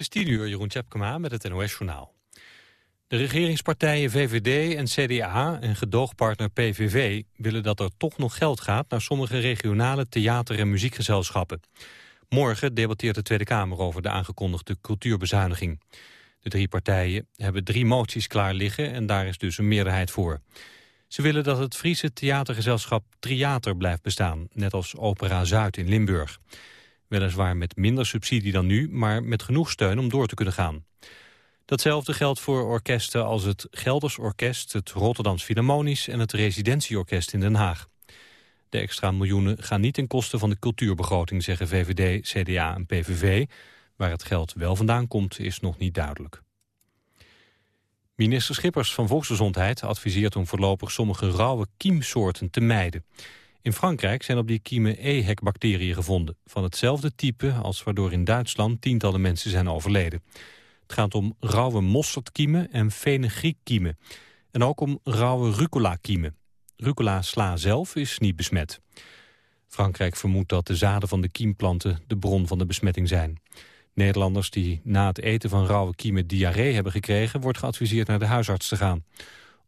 Het is tien uur, Jeroen Tjepkema met het NOS-journaal. De regeringspartijen VVD en CDA en gedoogpartner PVV... willen dat er toch nog geld gaat naar sommige regionale theater- en muziekgezelschappen. Morgen debatteert de Tweede Kamer over de aangekondigde cultuurbezuiniging. De drie partijen hebben drie moties klaar liggen en daar is dus een meerderheid voor. Ze willen dat het Friese theatergezelschap Triater blijft bestaan, net als Opera Zuid in Limburg. Weliswaar met minder subsidie dan nu, maar met genoeg steun om door te kunnen gaan. Datzelfde geldt voor orkesten als het Gelders Orkest, het Rotterdams Philharmonisch en het Residentieorkest in Den Haag. De extra miljoenen gaan niet ten koste van de cultuurbegroting, zeggen VVD, CDA en PVV. Waar het geld wel vandaan komt, is nog niet duidelijk. Minister Schippers van Volksgezondheid adviseert om voorlopig sommige rauwe kiemsoorten te mijden. In Frankrijk zijn op die kiemen EHEC-bacteriën gevonden, van hetzelfde type als waardoor in Duitsland tientallen mensen zijn overleden. Het gaat om rauwe mosterdkiemen en fenugreekkiemen. En ook om rauwe rucola-kiemen. Rucola-sla zelf is niet besmet. Frankrijk vermoedt dat de zaden van de kiemplanten de bron van de besmetting zijn. Nederlanders die na het eten van rauwe kiemen diarree hebben gekregen... wordt geadviseerd naar de huisarts te gaan.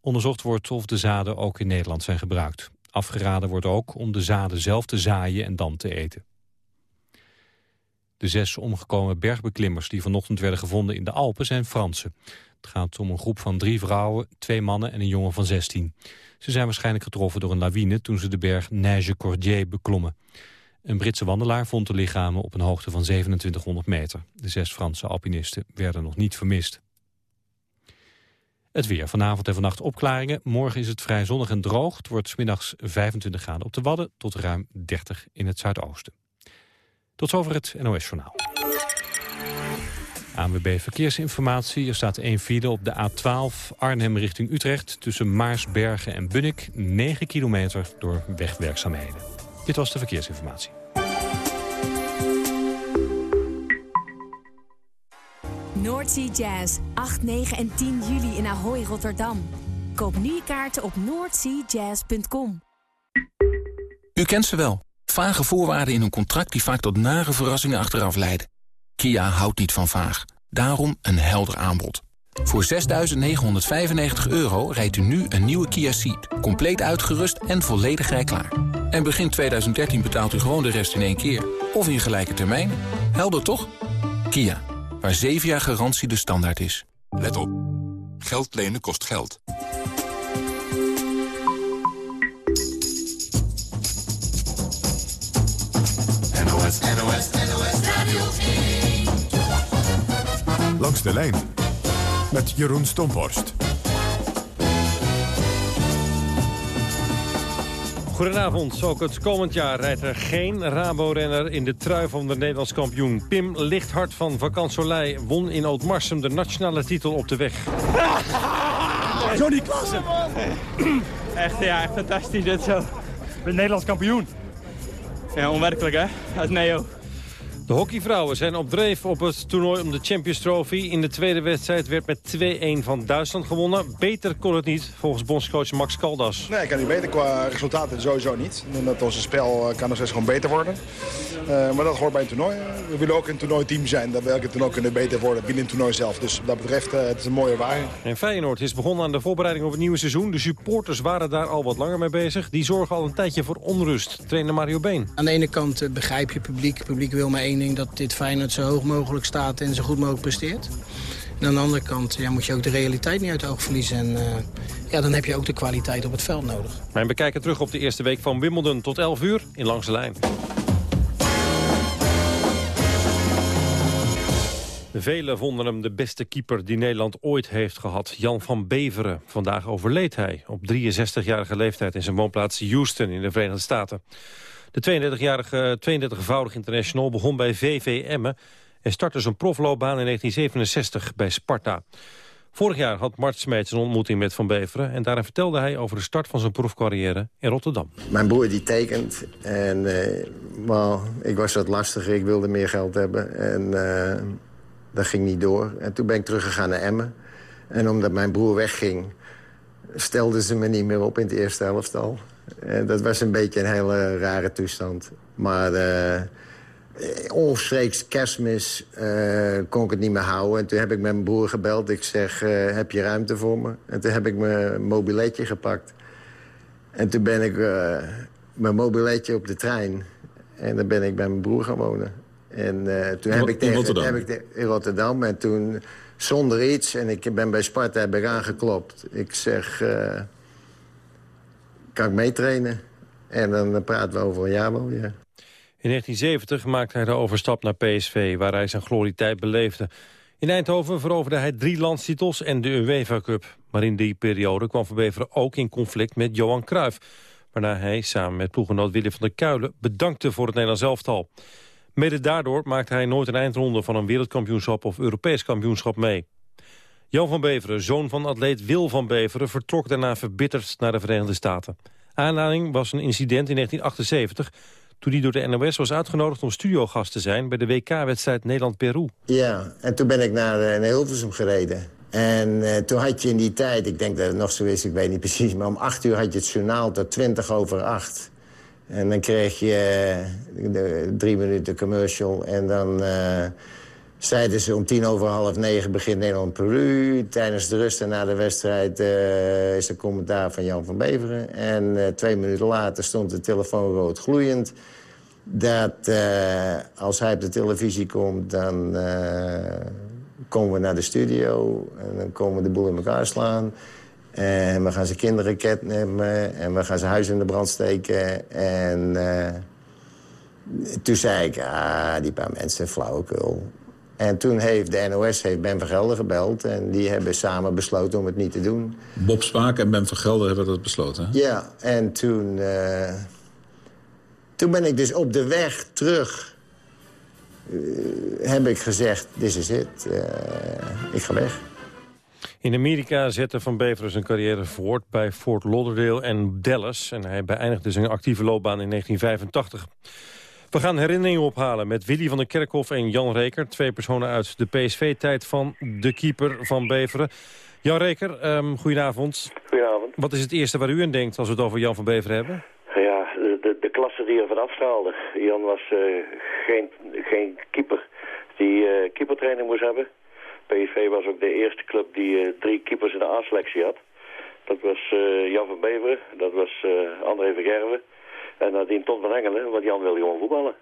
Onderzocht wordt of de zaden ook in Nederland zijn gebruikt. Afgeraden wordt ook om de zaden zelf te zaaien en dan te eten. De zes omgekomen bergbeklimmers die vanochtend werden gevonden in de Alpen zijn Fransen. Het gaat om een groep van drie vrouwen, twee mannen en een jongen van 16. Ze zijn waarschijnlijk getroffen door een lawine toen ze de berg Neige Cordier beklommen. Een Britse wandelaar vond de lichamen op een hoogte van 2700 meter. De zes Franse alpinisten werden nog niet vermist. Het weer. Vanavond en vannacht opklaringen. Morgen is het vrij zonnig en droog. Het wordt middags 25 graden op de Wadden tot ruim 30 in het zuidoosten. Tot zover het NOS-journaal. ANWB Verkeersinformatie. Er staat één file op de A12 Arnhem richting Utrecht... tussen Maarsbergen en Bunnik, 9 kilometer door wegwerkzaamheden. Dit was de verkeersinformatie. Noordsea Jazz, 8, 9 en 10 juli in Ahoy, Rotterdam. Koop nu kaarten op noordseajazz.com. U kent ze wel. Vage voorwaarden in een contract die vaak tot nare verrassingen achteraf leiden. Kia houdt niet van vaag. Daarom een helder aanbod. Voor 6.995 euro rijdt u nu een nieuwe Kia Ceed. Compleet uitgerust en volledig rijklaar. En begin 2013 betaalt u gewoon de rest in één keer. Of in gelijke termijn. Helder toch? Kia, waar 7 jaar garantie de standaard is. Let op. Geld lenen kost geld. NOS, NOS, NOS Radio 1. Langs de lijn met Jeroen Stomphorst. Goedenavond. Ook het komend jaar rijdt er geen Rabo-renner in de trui van de Nederlands kampioen. Pim Lichthart van Vakansolei won in Oudmarsum de nationale titel op de weg. Johnny Klassen. Echt, ja, echt fantastisch dit zo. Ben Nederlands kampioen. Ja, onwerkelijk hè, uit Neo. De hockeyvrouwen zijn op dreef op het toernooi om de Champions Trophy. In de tweede wedstrijd werd met 2-1 van Duitsland gewonnen. Beter kon het niet, volgens bondscoach Max Caldas. Nee, ik kan niet beter. Qua resultaten sowieso niet. Dat onze spel eh, kan nog steeds gewoon beter worden. Uh, maar dat hoort bij een toernooi. We willen ook een toernooiteam zijn. Dat we elke toernooi kunnen beter worden binnen het toernooi zelf. Dus wat dat betreft, uh, het is een mooie waarheid. En Feyenoord is begonnen aan de voorbereiding op het nieuwe seizoen. De supporters waren daar al wat langer mee bezig. Die zorgen al een tijdje voor onrust. Trainer Mario Been. Aan de ene kant begrijp je publiek. Het publiek wil maar één Dat dit Feyenoord zo hoog mogelijk staat en zo goed mogelijk presteert. En aan de andere kant ja, moet je ook de realiteit niet uit het oog verliezen. En uh, ja, dan heb je ook de kwaliteit op het veld nodig. Wij bekijken terug op de eerste week van Wimbledon tot 11 uur in Langs de Lijn. Velen vonden hem de beste keeper die Nederland ooit heeft gehad. Jan van Beveren. Vandaag overleed hij op 63-jarige leeftijd in zijn woonplaats Houston in de Verenigde Staten. De 32-jarige 32-voudig international begon bij VV Emmen... en startte zijn profloopbaan in 1967 bij Sparta. Vorig jaar had Mart Smeets een ontmoeting met Van Beveren... en daarin vertelde hij over de start van zijn proefcarrière in Rotterdam. Mijn broer die tekent en uh, ik was wat lastiger, ik wilde meer geld hebben... en uh, dat ging niet door. En toen ben ik teruggegaan naar Emmen. En omdat mijn broer wegging, stelden ze me niet meer op in het eerste helftal. En dat was een beetje een hele rare toestand. Maar Uh, onstreeks kerstmis uh, kon ik het niet meer houden. En toen heb ik met mijn broer gebeld. Ik zeg, uh, heb je ruimte voor me? En toen heb ik mijn mobiletje gepakt. En toen ben ik mijn mobiletje op de trein. En dan ben ik bij mijn broer gaan wonen. En toen heb ik tegen, in Rotterdam? Heb ik in Rotterdam. En toen zonder iets. En ik ben bij Sparta heb ik aangeklopt. Ik zeg, kan ik meetrainen? En dan praten we over een jaar wel. In 1970 maakte hij de overstap naar PSV, waar hij zijn glorietijd beleefde. In Eindhoven veroverde hij drie landstitels en de UEFA Cup. Maar in die periode kwam Van Beveren ook in conflict met Johan Cruijff... waarna hij samen met ploeggenoot Willem van der Kuilen bedankte voor het Nederlands elftal. Mede daardoor maakte hij nooit een eindronde van een wereldkampioenschap of Europees kampioenschap mee. Jan van Beveren, zoon van atleet Wil van Beveren... vertrok daarna verbitterd naar de Verenigde Staten. Aanleiding was een incident in 1978 toen hij door de NOS was uitgenodigd om studiogast te zijn... bij de WK-wedstrijd Nederland-Peru. Ja, en toen ben ik naar, uh, naar Hilversum gereden. En uh, toen had je in die tijd, ik denk dat het nog zo is, ik weet niet precies... maar om acht uur had je het journaal tot twintig over acht. En dan kreeg je de, drie minuten commercial en dan... zeiden ze om tien over half negen begint Nederland-Peru. Tijdens de rust en na de wedstrijd uh, is er commentaar van Jan van Beveren. En uh, twee minuten later stond de telefoon rood gloeiend. Dat uh, als hij op de televisie komt, dan komen we naar de studio. En dan komen we de boel in elkaar slaan. En we gaan zijn kinderen ketnemen. En we gaan zijn huis in de brand steken. En toen zei ik, ah, die paar mensen, flauwekul. En toen heeft de NOS heeft Ben Vergelder gebeld. En die hebben samen besloten om het niet te doen. Bob Spaak en Ben Vergelder hebben dat besloten, hè? Ja, en toen... Uh, toen ben ik dus op de weg terug... Uh, heb ik gezegd, dit is het. Uh, ik ga weg. In Amerika zette Van Beveren zijn carrière voort bij Fort Lauderdale en Dallas. En hij beëindigde zijn actieve loopbaan in 1985. We gaan herinneringen ophalen met Willy van der Kerkhof en Jan Reker. Twee personen uit de PSV-tijd van de keeper van Beveren. Jan Reker, um, goedenavond. Goedenavond. Wat is het eerste waar u aan denkt als we het over Jan van Beveren hebben? Ja, de, de, de klasse die er vanaf straalde. Jan was uh, geen, geen keeper die uh, keepertraining moest hebben. PSV was ook de eerste club die uh, drie keepers in de A-selectie had. Dat was Jan van Beveren, dat was André Vergerven en nadien Ton van Engelen, want Jan wil gewoon voetballen.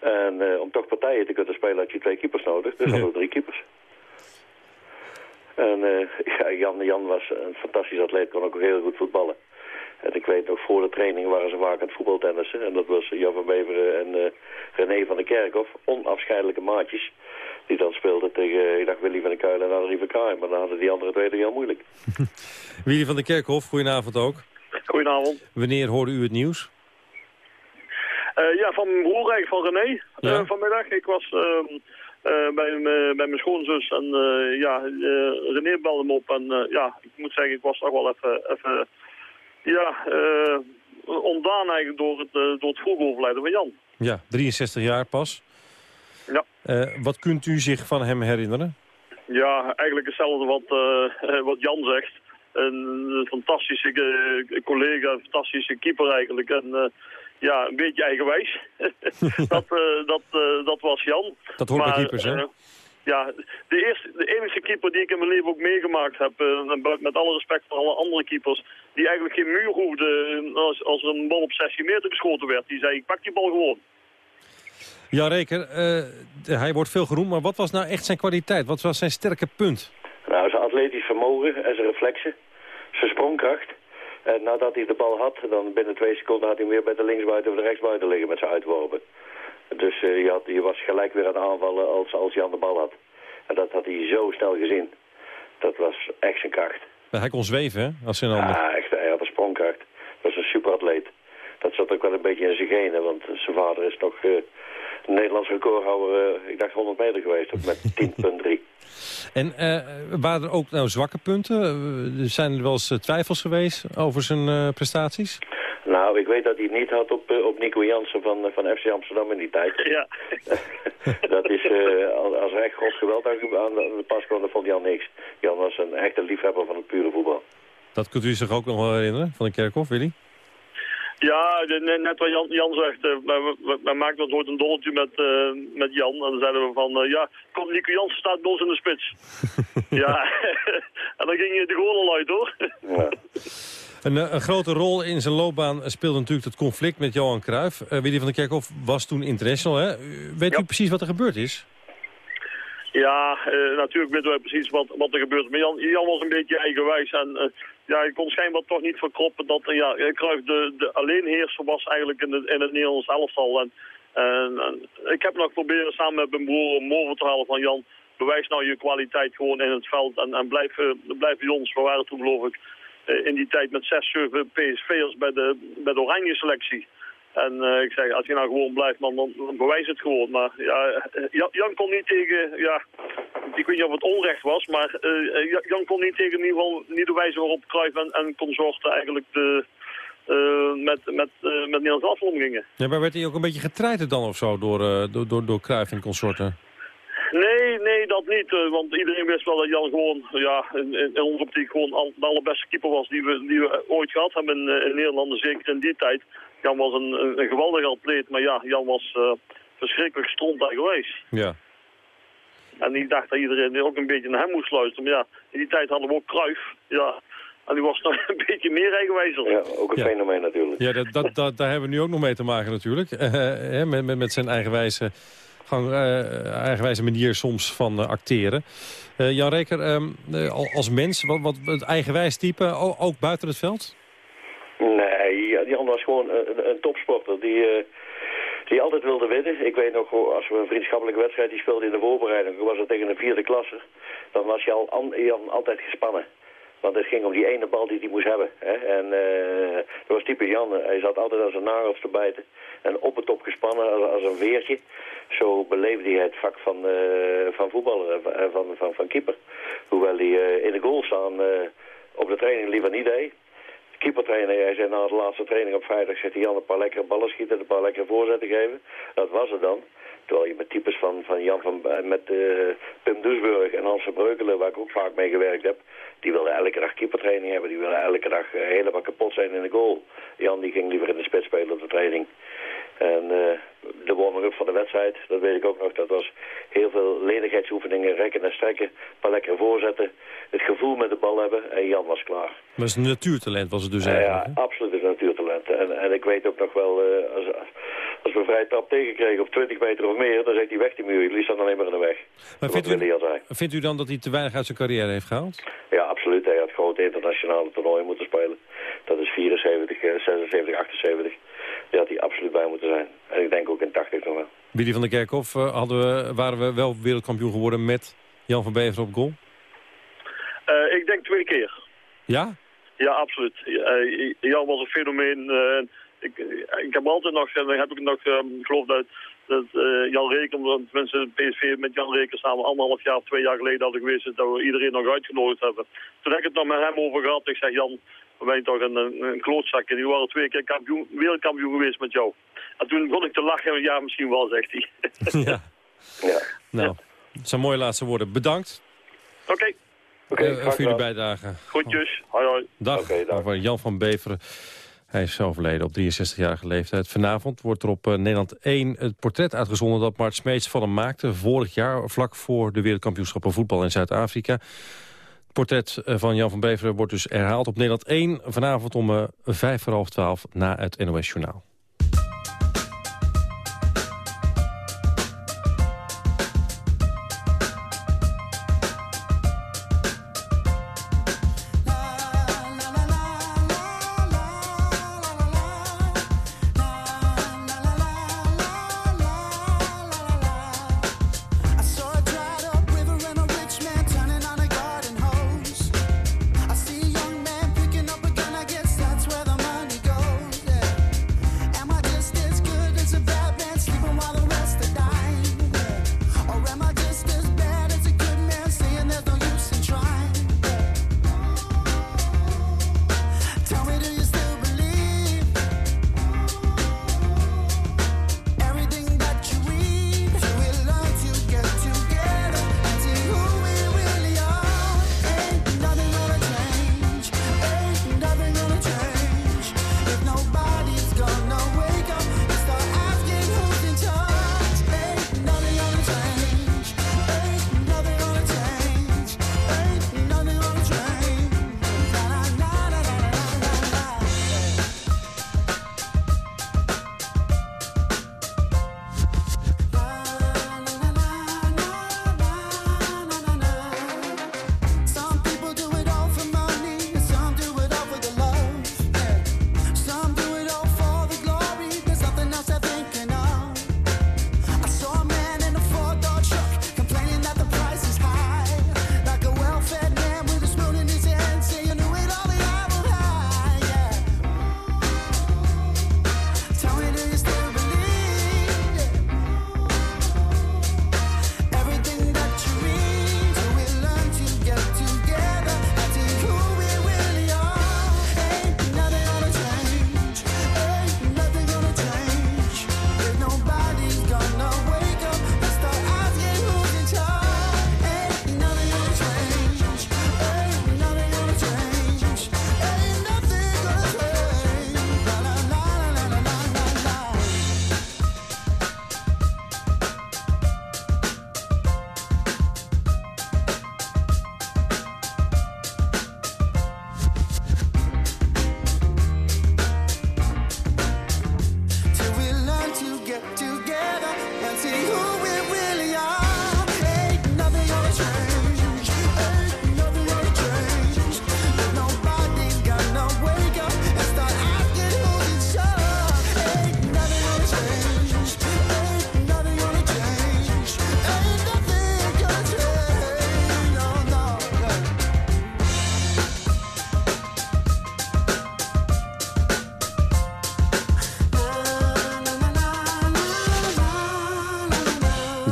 En uh, om toch partijen te kunnen spelen had je twee keepers nodig. Dus hadden we drie keepers. En uh, ja, Jan, Jan was een fantastisch atleet, kon ook heel goed voetballen. En ik weet nog, voor de training waren ze vaak aan het voetbaltennissen. En dat was Jan van Beveren en uh, René van der Kerkhof. Onafscheidelijke maatjes. Die dan speelden tegen, ik dacht, Willy van der Kuilen en Adrie van Kraai. Maar dan hadden die andere twee heel moeilijk. Willy van der Kerkhof, goedenavond ook. Goedenavond. Wanneer hoorde u het nieuws? Uh, ja, van mijn broer eigenlijk, van René, ja. uh, vanmiddag. Ik was uh, bij, bij mijn schoonzus en ja, René belde me op. En ja, ik moet zeggen, ik was toch wel even, even ja, ontdaan eigenlijk door het, door het vroege overlijden van Jan. Ja, 63 jaar pas. Ja. wat kunt u zich van hem herinneren? Ja, eigenlijk hetzelfde wat, wat Jan zegt. Een fantastische collega, een fantastische keeper eigenlijk. En ja, een beetje eigenwijs. dat, uh, dat, uh, dat was Jan. Dat hoort maar, bij keepers, hè? Uh, ja, de, eerste, de enige keeper die ik in mijn leven ook meegemaakt heb, met alle respect voor alle andere keepers, die eigenlijk geen muur hoefde als, als een bal op 16 meter geschoten werd. Die zei, ik pak die bal gewoon. Ja, Reker, hij wordt veel genoemd, maar wat was nou echt zijn kwaliteit? Wat was zijn sterke punt? Nou, zijn atletisch vermogen en zijn reflexen, zijn sprongkracht. En nadat hij de bal had, dan binnen twee seconden had hij weer bij de linksbuiten of de rechtsbuiten liggen met zijn uitworpen. Dus uh, je, had, je was gelijk weer aan het aanvallen als, als hij aan de bal had. En dat had hij zo snel gezien. Dat was echt zijn kracht. Maar hij kon zweven, hè? Als zijn ander. Ja, echt, hij had een sprongkracht. Dat was een superatleet. Dat zat ook wel een beetje in zijn genen, want zijn vader is toch uh, Nederlands recordhouder, uh, ik dacht 100 meter geweest, met 10.3. En uh, waren er ook nou zwakke punten? Uh, zijn er wel eens twijfels geweest over zijn uh, prestaties? Nou, ik weet dat hij het niet had op, op Nico Jansen van, van FC Amsterdam in die tijd. Ja. dat is, als er echt godsgeweld aan de pas kwam, dan vond Jan niks. Jan was een echte liefhebber van het pure voetbal. Dat kunt u zich ook nog wel herinneren, van de Kerkhof, Willy? Ja, net wat Jan, Jan zegt. Uh, we, we, maakten ons ooit een dolletje met, uh, met Jan. En dan zeiden we van, uh, ja, kom Nico Jansen staat bij ons in de spits. ja, en dan ging je de goal al uit hoor. ja. Een, een, grote rol in zijn loopbaan speelde natuurlijk het conflict met Johan Cruijff. Willy van der Kerkhoff was toen international. Hè? Weet u precies wat er gebeurd is? Ja, natuurlijk weten wij precies wat, wat er gebeurt. Maar Jan, Jan was een beetje eigenwijs en ja, ik kon schijnbaar toch niet verkroppen dat ja, Cruijff de, de alleenheerser was eigenlijk in, in het Nederlands elftal. En, en, en, ik heb nog proberen samen met mijn broer om over te halen van Jan, bewijs nou je kwaliteit gewoon in het veld en, en blijf, uh, blijf bij ons. We waren toen geloof ik uh, in die tijd met 6, 7 PSV'ers bij de, bij de oranje selectie. En uh, ik zeg, als je nou gewoon blijft, man, dan, dan bewijs het gewoon. Maar ja, Jan, Jan kon niet tegen, ja, ik weet niet of het onrecht was, maar uh, Jan kon niet tegen in ieder geval niet de wijze waarop Cruijff en, en consorten eigenlijk de, uh, met, met, met Nederlands afval omgingen. Ja, maar werd hij ook een beetje getreiterd dan of zo door, door, door, door Cruijff en consorten? Nee, nee, dat niet. want iedereen wist wel dat Jan gewoon, ja, in, in onze optiek gewoon al, de allerbeste keeper was die we, die we ooit gehad hebben in, in Nederland. Zeker in die tijd. Jan was een, een, een geweldige atleet, maar ja, Jan was verschrikkelijk stront geweest. Ja. En ik dacht dat iedereen ook een beetje naar hem moest luisteren. Maar ja, in die tijd hadden we ook Kruif. Ja, en die was nog een beetje meer eigenwijzer. Ja, ook een fenomeen natuurlijk. Ja, dat, dat, dat, daar hebben we nu ook nog mee te maken natuurlijk. Uh, met, met, met zijn eigenwijze, gang, uh, eigenwijze manier soms van uh, acteren. Jan Reker, um, als mens, wat, wat het eigenwijs type, ook buiten het veld? Nee, Jan was gewoon een, een topsporter die die altijd wilde winnen. Ik weet nog, als we een vriendschappelijke wedstrijd die speelde in de voorbereiding, was het tegen een vierde klasse, dan was je al altijd gespannen. Want het ging om die ene bal die hij moest hebben. Hè? En dat was type Jan. Hij zat altijd als een nagels te bijten. En op het top gespannen als, als een veertje. Zo beleefde hij het vak van, uh, van voetballer en van, van, van, keeper. Hoewel hij in de goal staan op de training liever niet deed keepertrainer, hij zei na de laatste training op vrijdag, zegt hij Jan een paar lekkere ballen schieten, een paar lekkere voorzetten geven. Dat was het dan. Terwijl je met types van, van Jan van, eh, met uh, Pim Dusburg en Hans Breukelen, waar ik ook vaak mee gewerkt heb, die wilden elke dag keepertraining hebben. Die wilden elke dag uh, helemaal kapot zijn in de goal. Jan die ging liever in de spits spelen op de training. En uh, de warming-up van de wedstrijd, dat weet ik ook nog, dat was heel veel lenigheidsoefeningen, rekken en strekken, een paar lekkere voorzetten, het gevoel met de bal hebben en Jan was klaar. Maar het is een natuurtalent was het dus eigenlijk? Ja, absoluut een natuurtalent. En, en ik weet ook nog wel, uh, als, als we vrij trap tegenkregen op 20 meter of meer, dan zegt hij weg die muur, jullie staan alleen maar in de weg. Maar vindt u, vindt u dan dat hij te weinig uit zijn carrière heeft gehaald? Ja, absoluut. Hij had grote internationale toernooien moeten spelen. Dat is 74, 76, 78 die had hij absoluut bij moeten zijn. En ik denk ook in 80 nog wel. Willy van der Kerkhoff, uh, hadden we, waren we wel wereldkampioen geworden met Jan van Bever op goal? Uh, ik denk twee keer. Ja? Ja, absoluut. Uh, Jan was een fenomeen. ik, ik heb altijd nog, en dan heb ik nog, um, geloof dat, dat Jan Reker, tenminste PSV met Jan Reker samen anderhalf jaar of twee jaar geleden hadden geweest, dat we iedereen nog uitgenodigd hebben. Toen heb ik het nog met hem over gehad. Ik zeg, Jan, we zijn toch een, een klootzak en die waren twee keer kampioen, wereldkampioen geweest met jou. En toen begon ik te lachen, ja misschien wel, zegt hij. ja. ja. Nou, dat zijn mooie laatste woorden. Bedankt. Oké. Okay. Okay, uh, voor jullie bijdrage. Goedjes. Hoi hoi. Dag. Okay, dag. Jan van Beveren. Hij is overleden op 63-jarige leeftijd. Vanavond wordt er op uh, Nederland 1 het portret uitgezonden... dat Mart Smeets van hem maakte vorig jaar... vlak voor de wereldkampioenschappen voetbal in Zuid-Afrika portret eh, van Jan van Beveren wordt dus herhaald op Nederland 1... vanavond om uh, vijf voor half twaalf na het NOS Journaal.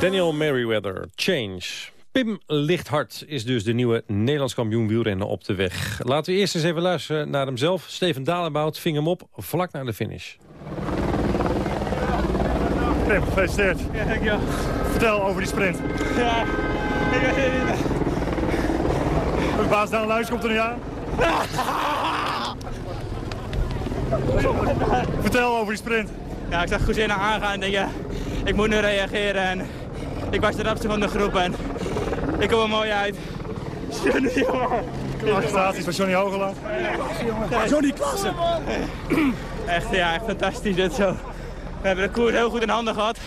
Daniel Merriweather, Change. Pim Lichthart is dus de nieuwe Nederlands kampioen wielrennen op de weg. Laten we eerst eens even luisteren naar hemzelf. Steven Dalenbout ving hem op vlak na de finish. Pim, gefeliciteerd. Ja, dankjewel. Vertel over die sprint. Ja, ik baas Daan Luijs komt er nu aan. Vertel over die sprint. Ja, ik zag Goezina aangaan en denk, ja, ik moet nu reageren. En ik was de rapste van de groep en ik kom er mooi uit. Johnny, jongen. Van Johnny Hogelaar. Johnny Klasse. Echt, ja, echt fantastisch dit zo. We hebben de koers heel goed in handen gehad.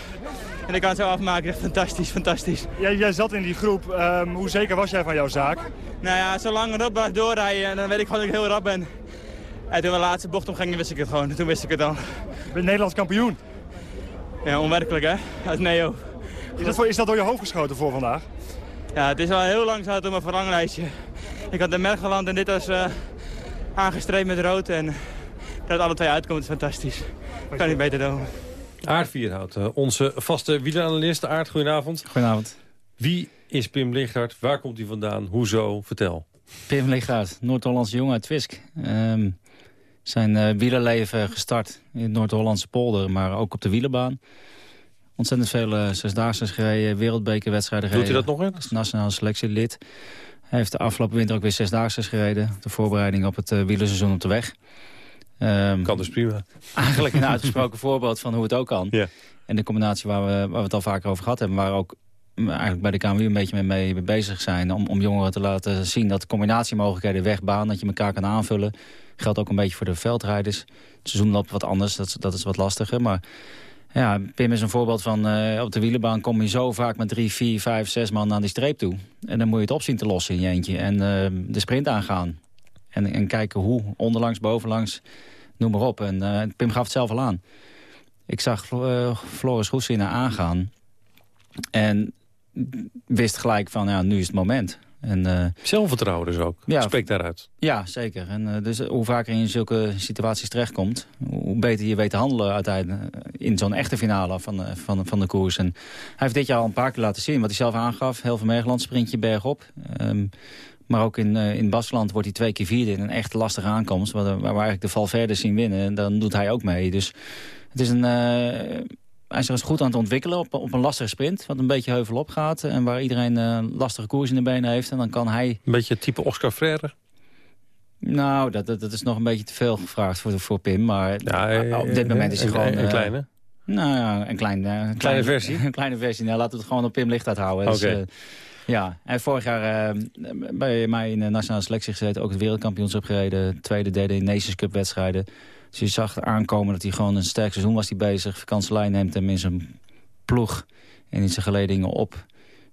En ik kan het zo afmaken. Echt fantastisch, fantastisch. Jij, jij zat in die groep. Ehm, hoe zeker was jij van jouw zaak? Nou ja, zolang Rob blijft doorrijden, dan weet ik gewoon dat ik heel rap ben. En toen we de laatste bocht omgingen, wist ik het gewoon. Toen wist ik het dan. Je bent Nederlands kampioen. Ja, onwerkelijk hè, uit Neo. Is dat, voor, is dat door je hoofd geschoten voor vandaag? Ja, het is wel heel lang zo op mijn verlanglijstje. Ik had de Mergeland en dit was uh, aangestreept met rood. En dat alle twee uitkomt is fantastisch. Kan niet beter doen. Aard Vierhout, eh, onze vaste wielanalist. Aard, goedenavond. Goedenavond. Wie is Pim Lichthart? Waar komt hij vandaan? Hoezo? Vertel. Pim Lichthart, Noord-Hollandse jongen uit Twisk. Um, zijn uh, wielerleven gestart in het Noord-Hollandse polder, maar ook op de wielerbaan. Ontzettend veel uh, zesdaagse gereden, wereldbekerwedstrijden gereden. Doet hij dat nog Als nationale selectielid. Hij heeft de afgelopen winter ook weer zesdaagse gereden. De voorbereiding op het uh, wielerseizoen op de weg. Um, kan dus prima. Eigenlijk een uitgesproken voorbeeld van hoe het ook kan. Ja. En de combinatie waar we, waar we het al vaker over gehad hebben... waar ook eigenlijk bij de KMU een beetje mee, mee bezig zijn... Om, om jongeren te laten zien dat combinatiemogelijkheden wegbaan... dat je elkaar kan aanvullen. Geldt ook een beetje voor de veldrijders. Het seizoen loopt wat anders, dat, dat is wat lastiger. Maar ja, Pim is een voorbeeld van... Uh, op de wielenbaan kom je zo vaak met drie, vier, vijf, zes man naar die streep toe. En dan moet je het opzien te lossen in je eentje. En uh, de sprint aangaan. En, en kijken hoe, onderlangs, bovenlangs, noem maar op. En uh, Pim gaf het zelf al aan. Ik zag Floris Goesina aangaan. En wist gelijk van, ja, nu is het moment. En, uh, Zelfvertrouwen dus ook, ja, spreekt daaruit. Ja, zeker. En, uh, dus hoe vaker je in zulke situaties terechtkomt... hoe beter je weet te handelen uiteindelijk in zo'n echte finale van, van, van de koers. En hij heeft dit jaar al een paar keer laten zien wat hij zelf aangaf. Heel veel Mergeland sprintje bergop. Um, maar ook in, uh, in Baskeland wordt hij twee keer vierde in een echt lastige aankomst. Waar, waar we eigenlijk de Valverde zien winnen. En dan doet hij ook mee. Dus het is een... Uh, hij is er eens goed aan het ontwikkelen op, op een lastige sprint. Wat een beetje heuvel op gaat. En waar iedereen uh, lastige koers in de benen heeft. En dan kan hij... Een beetje type Oscar Freire? Nou, dat, dat, dat, is nog een beetje te veel gevraagd voor, voor Pim. Maar ja, op dit moment is hij een, gewoon... Een kleine? Nou ja, een, klein, een kleine, kleine versie? Een kleine versie. Nou, laten we het gewoon op Pim licht uithouden. Okay. Dus, ja, hij vorig jaar uh, bij mij in de nationale selectie gezeten. Ook het wereldkampioenschap gereden. Tweede, derde in Nations Cup wedstrijden. Dus je zag aankomen dat hij gewoon een sterk seizoen was hij bezig. Vakantielijn neemt hem in zijn ploeg en in zijn geledingen op.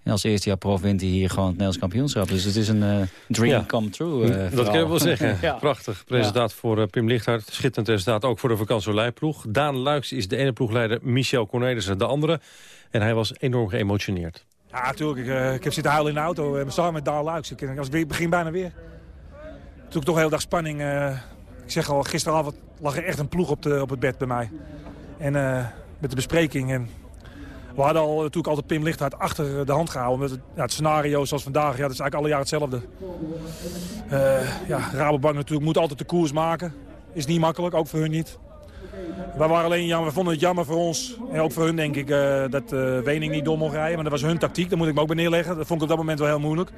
En als eerste jaar prof wint hij hier gewoon het Nederlands kampioenschap. Dus het is een uh, dream ja. come true. Uh, dat kan je wel zeggen. ja. Prachtig. Resultaat ja. voor uh, Pim Lichthart. Schitterend resultaat ook voor de vakantieleiploeg. Daan Luiks is de ene ploegleider. Michel Cornelissen de andere. En hij was enorm geëmotioneerd. Ja, natuurlijk. Ik, uh, ik heb zitten huilen in de auto. Uh, samen met Daan Luiks. Ik, als ik begin bijna weer. Toen toch heel dag spanning. Uh, ik zeg al, gisteravond lag er echt een ploeg op, de, op het bed bij mij. En met de bespreking. En we hadden al natuurlijk altijd Pim Lichthart achter de hand gehouden. Met het, ja, het scenario zoals vandaag, ja, dat is eigenlijk alle jaar hetzelfde. ja, Rabobank natuurlijk moet altijd de koers maken. Is niet makkelijk, ook voor hun niet. Wij waren alleen jammer, we vonden het jammer voor ons. En ook voor hun denk ik uh, dat uh, Wening niet door mocht rijden. Maar dat was hun tactiek, daar moet ik me ook bij neerleggen. Dat vond ik op dat moment wel heel moeilijk.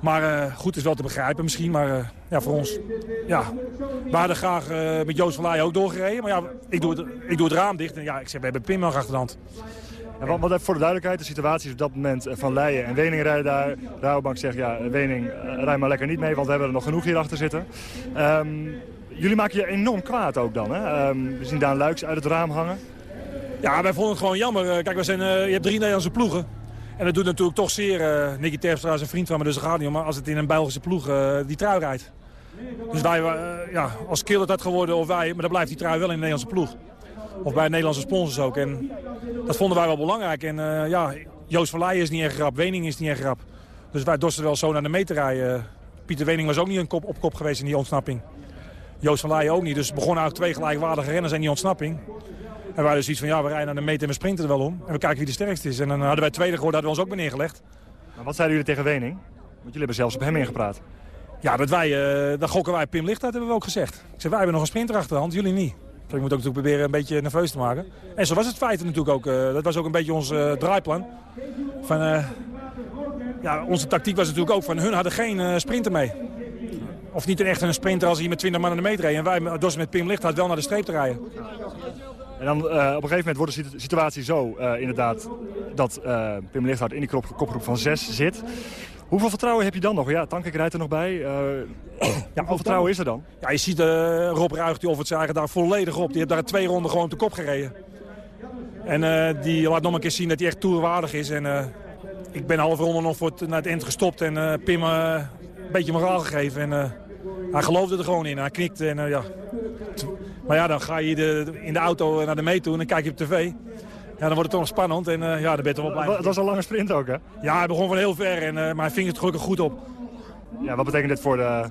Maar uh, goed is wel te begrijpen misschien. Maar ja, voor ons, ja. We hadden graag met Joost van Laaien ook doorgereden. Maar ja, ik doe het, ik doe het raam dicht. En ja, ik zeg, we hebben Pim nog achter de hand. En wat, wat voor de duidelijkheid, de situatie is op dat moment Van Leijen en Wening rijden daar. Rabobank zegt, ja, Wening, rij maar lekker niet mee, want we hebben er nog genoeg hier achter zitten. Um, Jullie maken je enorm kwaad ook dan, hè? Um, we zien Daan Luiks uit het raam hangen. Ja, wij vonden het gewoon jammer. Kijk, we zijn, uh, je hebt drie Nederlandse ploegen. En dat doet natuurlijk toch zeer. Uh, Nicky Terpstra is een vriend van me, dus dat gaat niet om. Maar als het in een Belgische ploeg uh, die trui rijdt. Dus wij, ja, als Kill het had geworden of wij, maar dan blijft die trui wel in de Nederlandse ploeg. Of bij Nederlandse sponsors ook. En dat vonden wij wel belangrijk. En ja, Joost van Leijen is niet erg grap, Wening is niet erg grap. Dus wij dorsten wel zo naar de meter rijden. Pieter Wening was ook niet een kop op kop geweest in die ontsnapping. Joost van Leijen ook niet. Dus begonnen eigenlijk twee gelijkwaardige renners en die ontsnapping. We hadden zoiets van, ja, we rijden naar de meter en we sprinten er wel om. En we kijken wie de sterkste is. En dan hadden wij tweede geworden, hadden we ons ook bij neergelegd. Maar wat zeiden jullie tegen Wening? Want jullie hebben zelfs op hem ingepraat. Ja, dat wij, uh, gokken wij Pim Licht uit, hebben we ook gezegd. Ik zei, wij hebben nog een sprinter achter de hand, jullie niet. Dus ik moet ook natuurlijk proberen een beetje nerveus te maken. En zo was het feit natuurlijk ook. Uh, dat was ook een beetje ons uh, draaiplan. Van, ja, onze tactiek was natuurlijk ook van, hun hadden geen sprinter mee. Of niet echt een sprinter als hij met 20 man aan de meter reed. En wij, dus met Pim Licht, had wel naar de streep te rijden. En dan op een gegeven moment wordt de situatie zo inderdaad dat Pim Lichthart in die kopgroep van 6 zit. Hoeveel vertrouwen heb je dan nog? Ja, Tankek rijdt er nog bij. Uh, ja, hoeveel vertrouwen is er dan? Ja, je ziet Rob Ruig, die offert zagen daar volledig op. Die heeft daar twee ronden gewoon te kop gereden. En die laat nog een keer zien dat hij echt toerwaardig is. En ik ben half ronde nog voor het, naar het eind gestopt en Pim een beetje moraal gegeven. En hij geloofde er gewoon in. Hij knikte en ja. Maar ja, dan ga je de, in de auto naar de meet toe en dan kijk je op tv. Ja, dan wordt het toch nog spannend. En uh, ja, dan ben je wel blij. Het was een lange sprint ook, hè? Ja, hij begon van heel ver, en, uh, maar hij ving het gelukkig goed op. Ja, wat betekent dit voor de,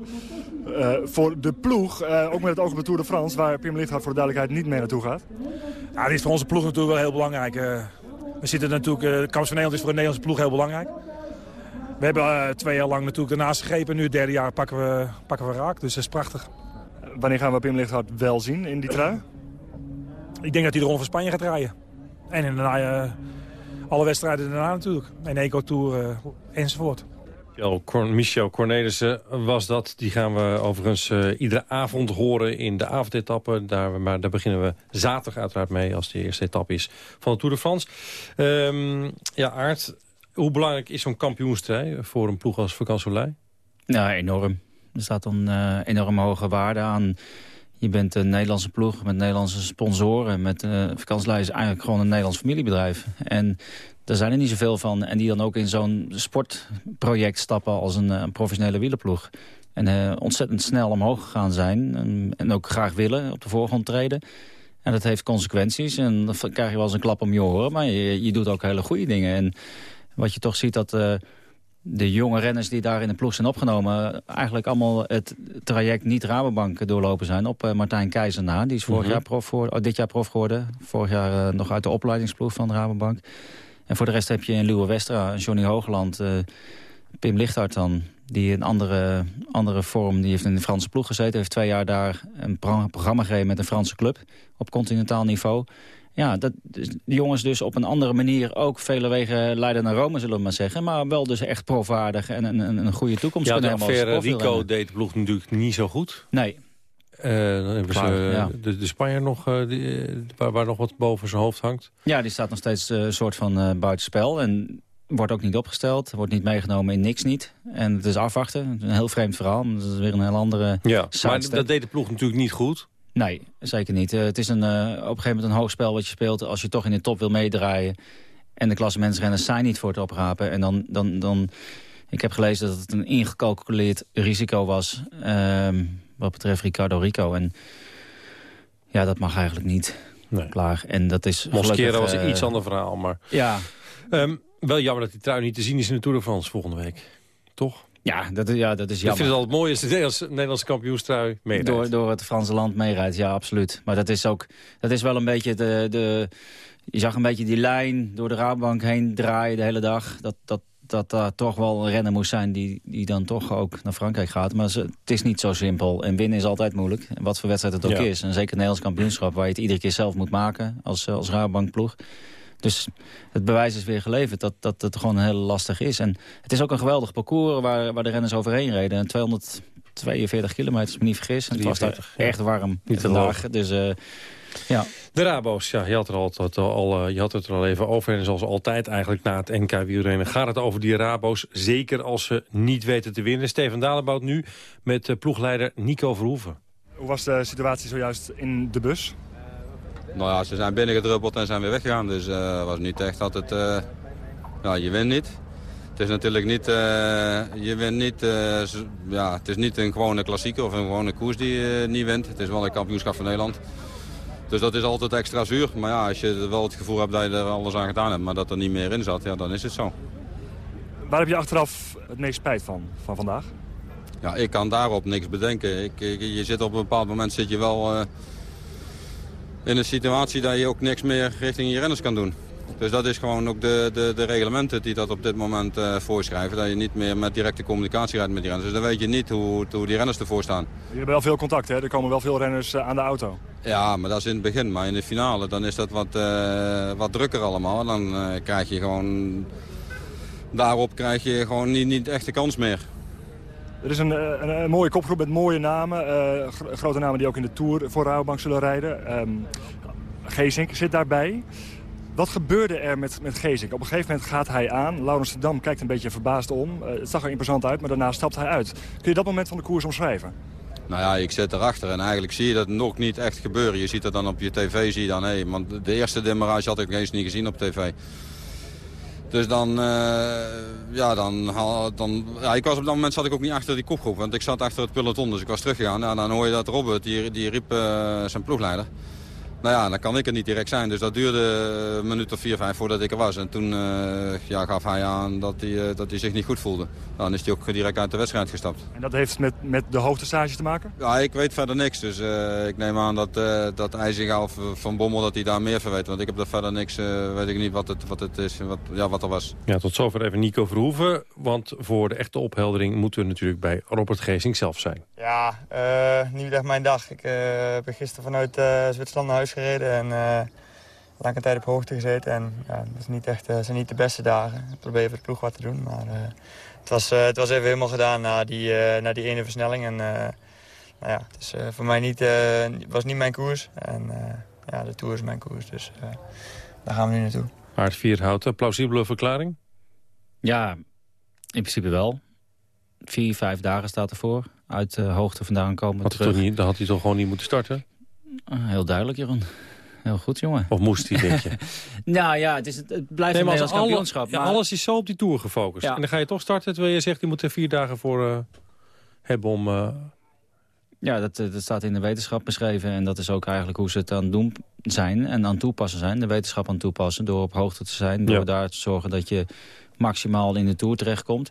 uh, voor de ploeg? ook met het oog op de Tour de France, waar Pim Lichthart voor de duidelijkheid niet mee naartoe gaat. Ja, dit is voor onze ploeg natuurlijk wel heel belangrijk. we zitten natuurlijk, de kans van Nederland is voor de Nederlandse ploeg heel belangrijk. We hebben twee jaar lang natuurlijk ernaast gegrepen. Nu het derde jaar pakken we, pakken we raak, dus dat is prachtig. Wanneer gaan we Pim Lichthart wel zien in die trui? Ik denk dat hij de Ronde van Spanje gaat rijden. En in uh, alle wedstrijden daarna natuurlijk. En Eco Tour uh, enzovoort. Michel Cornelissen was dat. Die gaan we overigens uh, iedere avond horen in de avondetappe. Daar, maar daar beginnen we zaterdag uiteraard mee als de eerste etappe is van de Tour de France. Um, ja, Aard, hoe belangrijk is zo'n kampioenstrijd voor een ploeg als Vacansoleil? Nou, enorm. Er staat een uh, enorm hoge waarde aan je bent een Nederlandse ploeg met Nederlandse sponsoren. Met uh, is eigenlijk gewoon een Nederlands familiebedrijf. En daar zijn er niet zoveel van. En die dan ook in zo'n sportproject stappen als een, een professionele wielerploeg. En ontzettend snel omhoog gegaan zijn. En, ook graag willen op de voorgrond treden. En dat heeft consequenties. En dan krijg je wel eens een klap om je oren. Maar je, je doet ook hele goede dingen. En wat je toch ziet dat... de jonge renners die daar in de ploeg zijn opgenomen... eigenlijk allemaal het traject niet Rabobank doorlopen zijn op uh, Martijn Keizer na. Die is vorig mhm. jaar prof voor, oh, dit jaar prof geworden. Vorig jaar uh, nog uit de opleidingsploeg van de Rabobank. En voor de rest heb je in Luwe Westra, Johnny Hoogland... Uh, Pim Lichthart dan, die een andere, andere vorm... die heeft in de Franse ploeg gezeten. heeft twee jaar daar een programma gegeven met een Franse club... op continentaal niveau ja, dat de jongens dus op een andere manier ook vele wegen leiden naar Rome, zullen we maar zeggen. Maar wel dus echt profwaardig en een, een, een goede toekomst ja, kunnen hebben. Ja, Rico deed de ploeg natuurlijk niet zo goed. Nee. Uh, dan hebben ze de, de Spanjaard nog, uh, die, waar, waar, nog wat boven zijn hoofd hangt. Ja, die staat nog steeds een soort van buitenspel. En wordt ook niet opgesteld, wordt niet meegenomen in niks niet. En het is afwachten. Een heel vreemd verhaal. Dat is weer een heel andere Ja, maar dat deed de ploeg natuurlijk niet goed. Nee, zeker niet. Uh, het is een, uh, op een gegeven moment een hoog spel wat je speelt... als je toch in de top wil meedraaien. En de klassementsrenners zijn niet voor het oprapen. En dan, dan, dan... Ik heb gelezen dat het een ingecalculeerd risico was... Uh, wat betreft Ricardo Rico. En ja, dat mag eigenlijk niet. Nee. Klaar. En dat is Mosquera was een eh, iets ander verhaal, maar... Ja. Um, wel jammer dat die trui niet te zien is in de Tour de France volgende week. Toch? Ja, dat, ja, dat is jammer. Ik vind het al het mooiste Nederlandse, Nederlandse kampioenstrui meerijdt. Door, door het Franse land meerijdt, ja, absoluut. Maar dat is ook dat is wel een beetje de, de... Je zag een beetje die lijn door de Raadbank heen draaien de hele dag. Dat, dat, dat daar toch wel een renner moest zijn die, die dan toch ook naar Frankrijk gaat. Maar het is niet zo simpel. En winnen is altijd moeilijk. Wat voor wedstrijd het ook is. En zeker het Nederlands kampioenschap waar je het iedere keer zelf moet maken als, als Raadbank ploeg. Dus het bewijs is weer geleverd dat, dat het gewoon heel lastig is. En het is ook een geweldig parcours waar, waar de renners overheen reden. En 242 kilometer, als ik me niet vergis. En het was daar echt warm niet vandaag. Dus uh, ja. De Rabo's, ja, je had, er al, al, eh, je had het er al even over. En zoals altijd eigenlijk na het NK wielrennen gaat het over die Rabo's. Zeker als ze niet weten te winnen. Steven Dalebout nu met uh, ploegleider Nico Verhoeven. Hoe was de situatie zojuist in de bus? Nou ja, ze zijn binnengedruppeld en zijn weer weggegaan. Dus uh, was niet echt dat het... Uh, ja, je wint niet. Het is natuurlijk niet... Uh, je wint niet... ja, het is niet een gewone klassieker of een gewone koers die je niet wint. Het is wel een kampioenschap van Nederland. Dus dat is altijd extra zuur. Maar ja, als je wel het gevoel hebt dat je er alles aan gedaan hebt... maar dat er niet meer in zat, ja, dan is het zo. Waar heb je achteraf het meest spijt van, van vandaag? Ja, ik kan daarop niks bedenken. Ik, je zit op een bepaald moment zit je wel in een situatie dat je ook niks meer richting je renners kan doen. Dus dat is gewoon ook de, de, de reglementen die dat op dit moment uh, voorschrijven. Dat je niet meer met directe communicatie rijdt met die renners. Dus dan weet je niet hoe, hoe die renners ervoor staan. Je hebt wel veel contact, hè? Er komen wel veel renners aan de auto. Ja, maar dat is in het begin. Maar in de finale dan is dat wat, uh, wat drukker allemaal. Dan krijg je gewoon... Daarop krijg je gewoon niet, niet echt de kans meer. Er is een, een, een, mooie kopgroep met mooie namen. Uh, grote namen die ook in de Tour voor Rabobank zullen rijden. Um, Geesink zit daarbij. Wat gebeurde er met, met Geesink? Op een gegeven moment gaat hij aan. Laurens de Dam kijkt een beetje verbaasd om. Het zag er imposant uit, maar daarna stapt hij uit. Kun je dat moment van de koers omschrijven? Nou ja, ik zit erachter en eigenlijk zie je dat nog niet echt gebeuren. Je ziet dat dan op je tv, zie je dan, hé, want de eerste demarage had ik eens niet gezien op tv. Dus dan, uh, ja, dan, dan ja, ik was op dat moment zat ik ook niet achter die kopgroep, want ik zat achter het peloton, dus ik was teruggegaan. Nou, dan hoor je dat Robert, die, die riep uh, zijn ploegleider. Nou ja, dan kan ik er niet direct zijn. Dus dat duurde een minuut of vier, vijf voordat ik er was. En toen uh, ja, gaf hij aan dat hij, uh, dat hij zich niet goed voelde. Dan is hij ook direct uit de wedstrijd gestapt. En dat heeft met, met de hoofdstage te maken? Ja, ik weet verder niks. Dus uh, ik neem aan dat, dat zich of Van Bommel dat hij daar meer van weet. Want ik heb er verder niks, weet ik niet wat het, wat het is, wat, ja, wat er was. Ja, tot zover even Nico Verhoeven. Want voor de echte opheldering moeten we natuurlijk bij Robert Geesing zelf zijn. Ja, niet echt mijn dag. Ik heb gisteren vanuit Zwitserland naar huis gereden. En uh, lange tijd op hoogte gezeten. En ja, dat is niet echt, uh, zijn niet de beste dagen. Ik probeer voor de ploeg wat te doen. Maar uh, het, was, het was even helemaal gedaan na die, na die ene versnelling. En nou ja, het is voor mij niet, was niet mijn koers. En ja, de Tour is mijn koers. Dus daar gaan we nu naartoe. Aard Vierhouten, plausibele verklaring? Ja, in principe wel. Vier, vijf dagen staat ervoor. Uit de hoogte vandaan komen. Had hij, toch niet, dan had hij toch gewoon niet moeten starten? Heel duidelijk, Jeroen. Heel goed, jongen. Of moest hij, denk je? nou ja, het, is, het blijft nee, een Nederlands alle, kampioenschap. Maar... Ja, alles is zo op die Tour gefocust. Ja. En dan ga je toch starten, terwijl je zegt... je moet er vier dagen voor uh, hebben om... Uh... Ja, dat, dat staat in de wetenschap beschreven. En dat is ook eigenlijk hoe ze het aan het doen zijn en aan het toepassen zijn. De wetenschap aan het toepassen door op hoogte te zijn. Door ja. daar te zorgen dat je maximaal in de Tour terechtkomt.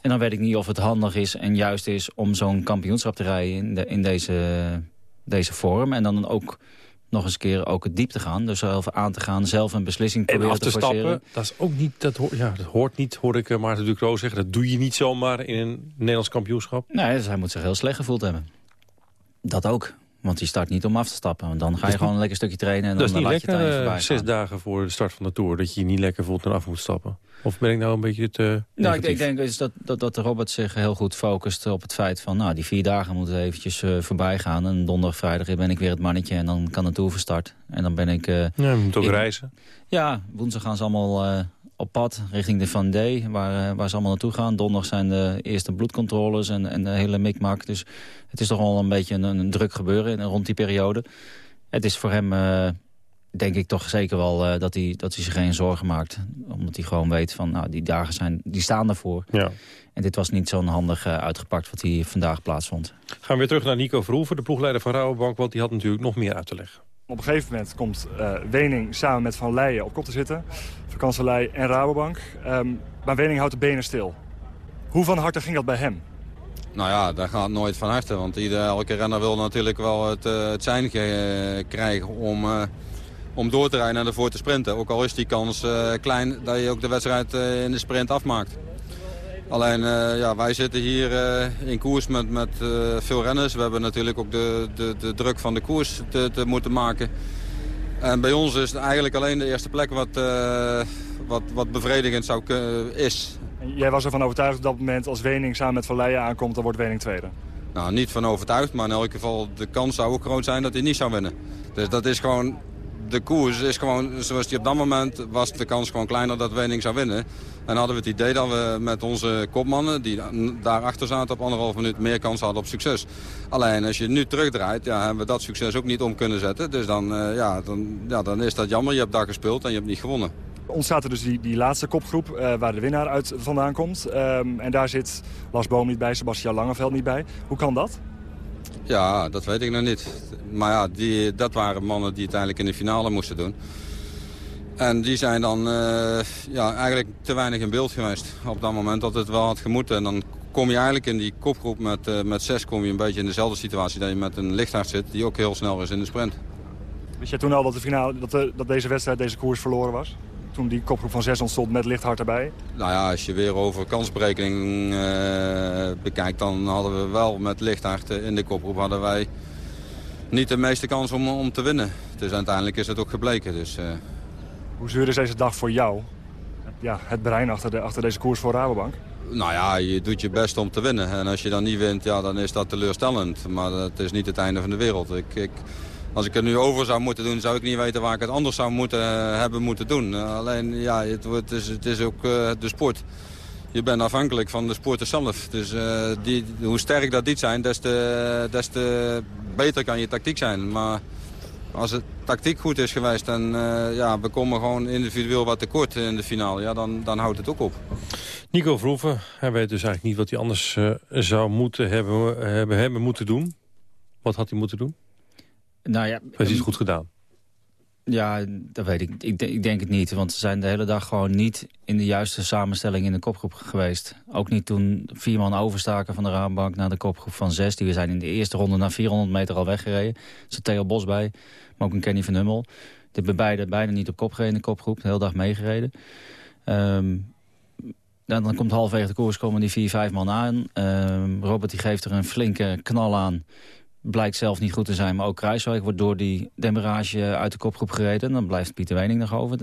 En dan weet ik niet of het handig is en juist is om zo'n kampioenschap te rijden in, de, in deze deze vorm. En dan ook nog eens keer ook het diep te gaan. Dus zelf aan te gaan, zelf een beslissing proberen te, te stappen, dat is ook niet, dat, hoort, ja, dat hoort niet, hoor ik Maarten Ducro zeggen. Dat doe je niet zomaar in een Nederlands kampioenschap. Nee, dus hij moet zich heel slecht gevoeld hebben. Dat ook. Want die start niet om af te stappen. Want dan ga je gewoon een lekker stukje trainen. En dat dan is niet lekker, je voorbij uh, zes dagen voor de start van de Tour. Dat je je niet lekker voelt en af moet stappen. Of ben ik nou een beetje te Nou, ik, ik, denk dus dat, dat, dat Robert zich heel goed focust op het feit van... nou, die vier dagen moeten eventjes uh, voorbij gaan. En donderdag, vrijdag ben ik weer het mannetje. En dan kan de Tour verstart. En dan ben ik... Uh, ja, je moet ook reizen. Ja, woensdag gaan ze allemaal op pad richting de Van D, waar, waar ze allemaal naartoe gaan. Donderdag zijn de eerste bloedcontroles en, en de hele mikmak. Dus het is toch wel een beetje een, een druk gebeuren rond die periode. Het is voor hem, uh, denk ik toch zeker wel, uh, dat, hij, dat hij zich geen zorgen maakt. Omdat hij gewoon weet van, nou, die dagen zijn, die staan ervoor. Ja. En dit was niet zo'n handig uh, uitgepakt wat hier vandaag plaatsvond. Gaan we weer terug naar Nico Verhoeven, de ploegleider van Rabobank. Want die had natuurlijk nog meer uit te leggen. Op een gegeven moment komt uh, Wening samen met Van Leijen op kop te zitten. Vakanselei en Rabobank. Um, maar Wening houdt de benen stil. Hoe van harte ging dat bij hem? Nou ja, dat gaat nooit van harte. Want ieder, elke renner wil natuurlijk wel het, uh, het zijn krijgen om, uh, om door te rijden en ervoor te sprinten. Ook al is die kans klein dat je ook de wedstrijd in de sprint afmaakt. Alleen, uh, ja, wij zitten hier uh, in koers met, met uh, veel renners. We hebben natuurlijk ook de, de, de druk van de koers te, te, moeten maken. En bij ons is het eigenlijk alleen de eerste plek wat, wat, wat bevredigend zou is. Jij was ervan overtuigd op dat moment als Wening samen met Verleijen aankomt, dan wordt Wening tweede? Nou, niet van overtuigd, maar in elk geval de kans zou ook groot zijn dat hij niet zou winnen. Dus dat is gewoon de koers is gewoon, zoals die op dat moment was de kans gewoon kleiner dat Wening zou winnen. En hadden we het idee dat we met onze kopmannen, die daarachter zaten op anderhalf minuut, meer kans hadden op succes. Alleen als je nu terugdraait, ja, hebben we dat succes ook niet om kunnen zetten. Dus dan, uh, ja, dan, ja, dan is dat jammer. Je hebt daar gespeeld en je hebt niet gewonnen. Ontstaat er dus die, die laatste kopgroep uh, waar de winnaar uit vandaan komt. Um, en daar zit Lars Boom niet bij, Sebastian Langeveld niet bij. Hoe kan dat? Ja, dat weet ik nog niet. Maar ja, die, dat waren mannen die uiteindelijk in de finale moesten doen. En die zijn dan uh, ja, eigenlijk te weinig in beeld geweest. Op dat moment dat het wel had gemoeten. En dan kom je eigenlijk in die kopgroep met, uh, met zes kom je een beetje in dezelfde situatie... dat je met een lichthart zit die ook heel snel is in de sprint. Wist jij toen al dat, de finale, dat, de, dat deze wedstrijd, deze koers verloren was? Toen die kopgroep van zes ontstond met licht hard erbij? Nou ja, als je weer over kansberekening uh, bekijkt... dan hadden we wel met licht hard in de kopgroep... hadden wij niet de meeste kans om, om te winnen. Dus uiteindelijk is het ook gebleken. Dus. Hoe zuur is deze dag voor jou? Ja, het brein achter, de, achter deze koers voor Rabobank? Nou ja, je doet je best om te winnen. En als je dan niet wint, ja, dan is dat teleurstellend. Maar het is niet het einde van de wereld. Ik, ik, als ik het nu over zou moeten doen, zou ik niet weten waar ik het anders zou moeten eh, hebben moeten doen. Uh, alleen, ja, het, het, is, het is ook uh, de sport. Je bent afhankelijk van de sporten zelf. Dus die, hoe sterk dat die zijn, des te, des te beter kan je tactiek zijn. Maar als het tactiek goed is geweest en ja, we komen gewoon individueel wat tekort in de finale, ja, dan, dan houdt het ook op. Nico Vroeven, hij weet dus eigenlijk niet wat hij anders zou moeten hebben, hebben, hebben moeten doen. Wat had hij moeten doen? Nou ja, Precies ehm, goed gedaan. Ja, dat weet ik. ik. Ik denk het niet. Want ze zijn de hele dag gewoon niet in de juiste samenstelling in de kopgroep geweest. Ook niet toen vier man overstaken van de Raadbank naar de kopgroep van zes. Die we zijn in de eerste ronde na 400 meter al weggereden. Er zit Theo Bos bij, maar ook een Kenny van Hummel. Die hebben beide bijna niet op kop gereden in de kopgroep. De hele dag meegereden. Um, dan, komt halverwege de koers komen die vier, vijf man aan. Um, Robert die geeft er een flinke knal aan blijkt zelf niet goed te zijn. Maar ook Kruiswijk wordt door die demarage uit de kopgroep gereden. En dan blijft Pieter Wening nog over.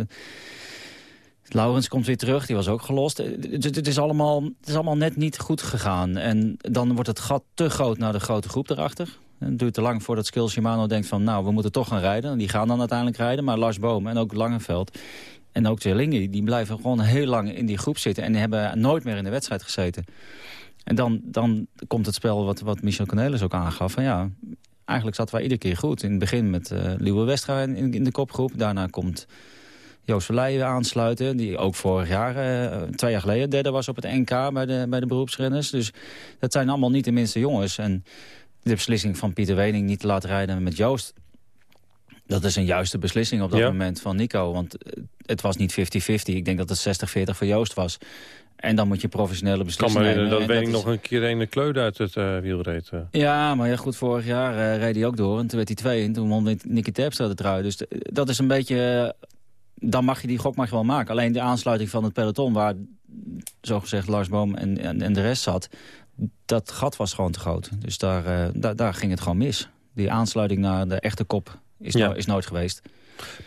Laurens komt weer terug, die was ook gelost. Het, is allemaal, het is allemaal net niet goed gegaan. En dan wordt het gat te groot naar de grote groep erachter. Het duurt te lang voordat Skills Shimano denkt van... nou, we moeten toch gaan rijden. En die gaan dan uiteindelijk rijden. Maar Lars Boom en ook Langeveld en ook Terlingi... die blijven gewoon heel lang in die groep zitten. En hebben nooit meer in de wedstrijd gezeten. En dan, dan komt het spel wat, wat Michel Cornelis ook aangaf. Van ja, eigenlijk zaten wij iedere keer goed. In het begin met uh, Liewe Westra in, de kopgroep. Daarna komt Joost Verleijen aansluiten. Die ook vorig jaar, uh, twee jaar geleden, derde was op het NK bij de, bij de beroepsrenners. Dus dat zijn allemaal niet de minste jongens. En de beslissing van Pieter Wening niet te laten rijden met Joost... Dat is een juiste beslissing op dat moment van Nico. Want het was niet 50-50. Ik denk dat het 60-40 voor Joost was. En dan moet je professionele beslissingen nemen. Dat weet ik nog een keer een kleud uit het uh, wielreed. Uh. Ja, maar ja, goed, vorig jaar uh, reed hij ook door. En toen werd hij twee en toen won Nicky Terpstra de trui. Dus dat is een beetje... dan mag je die gok mag je wel maken. Alleen de aansluiting van het peloton... waar zogezegd Lars Boom en, en, en de rest zat... dat gat was gewoon te groot. Dus daar, daar, daar ging het gewoon mis. Die aansluiting naar de echte kop is, ja. is nooit geweest.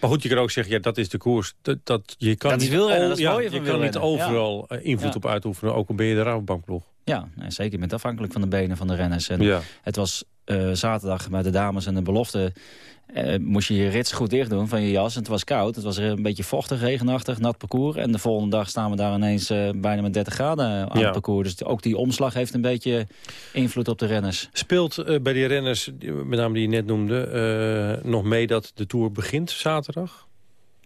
Maar goed, je kan ook zeggen, ja, dat is de koers. Dat, dat, je kan dat niet, wielrennen, dat is ja, je kan niet overal ja. Eh, invloed op uitoefenen, ook al ben je de Rabobankploeg. Ja, zeker. Je bent afhankelijk van de benen van de renners. En Het was uh, zaterdag bij de dames en de belofte uh, moest je je rits goed dicht doen van je jas. En het was koud. Het was een beetje vochtig, regenachtig, nat parcours. En de volgende dag staan we daar ineens uh, bijna met 30 graden aan ja. het parcours. Dus ook die omslag heeft een beetje invloed op de renners. Speelt bij die renners, met name die je net noemde, nog mee dat de Tour begint zaterdag?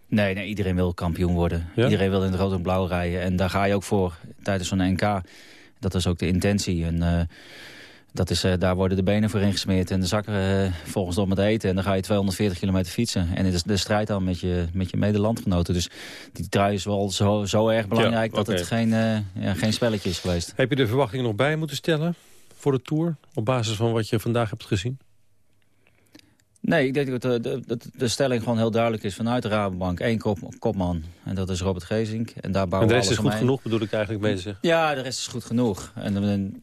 Nee, nee iedereen wil kampioen worden. Ja? Iedereen wil in het rood en blauw rijden. En daar ga je ook voor tijdens zo'n NK. Dat is ook de intentie. En dat is, uh, daar worden de benen voor ingesmeerd en de zakken uh, volgens op met eten. En dan ga je 240 kilometer fietsen. En het is de strijd dan met je, met je medelandgenoten. Dus die trui is wel zo, zo erg belangrijk ja, okay. dat het geen, ja, geen spelletje is geweest. Heb je de verwachtingen nog bij moeten stellen voor de Tour? Op basis van wat je vandaag hebt gezien? Nee, ik denk dat de, de, de stelling gewoon heel duidelijk is vanuit de Rabobank. Eén kop, kopman, en dat is Robert Gezink. En, daar bouwen en de rest is goed genoeg, bedoel ik eigenlijk mee te zeggen? Ja, de rest is goed genoeg. En, en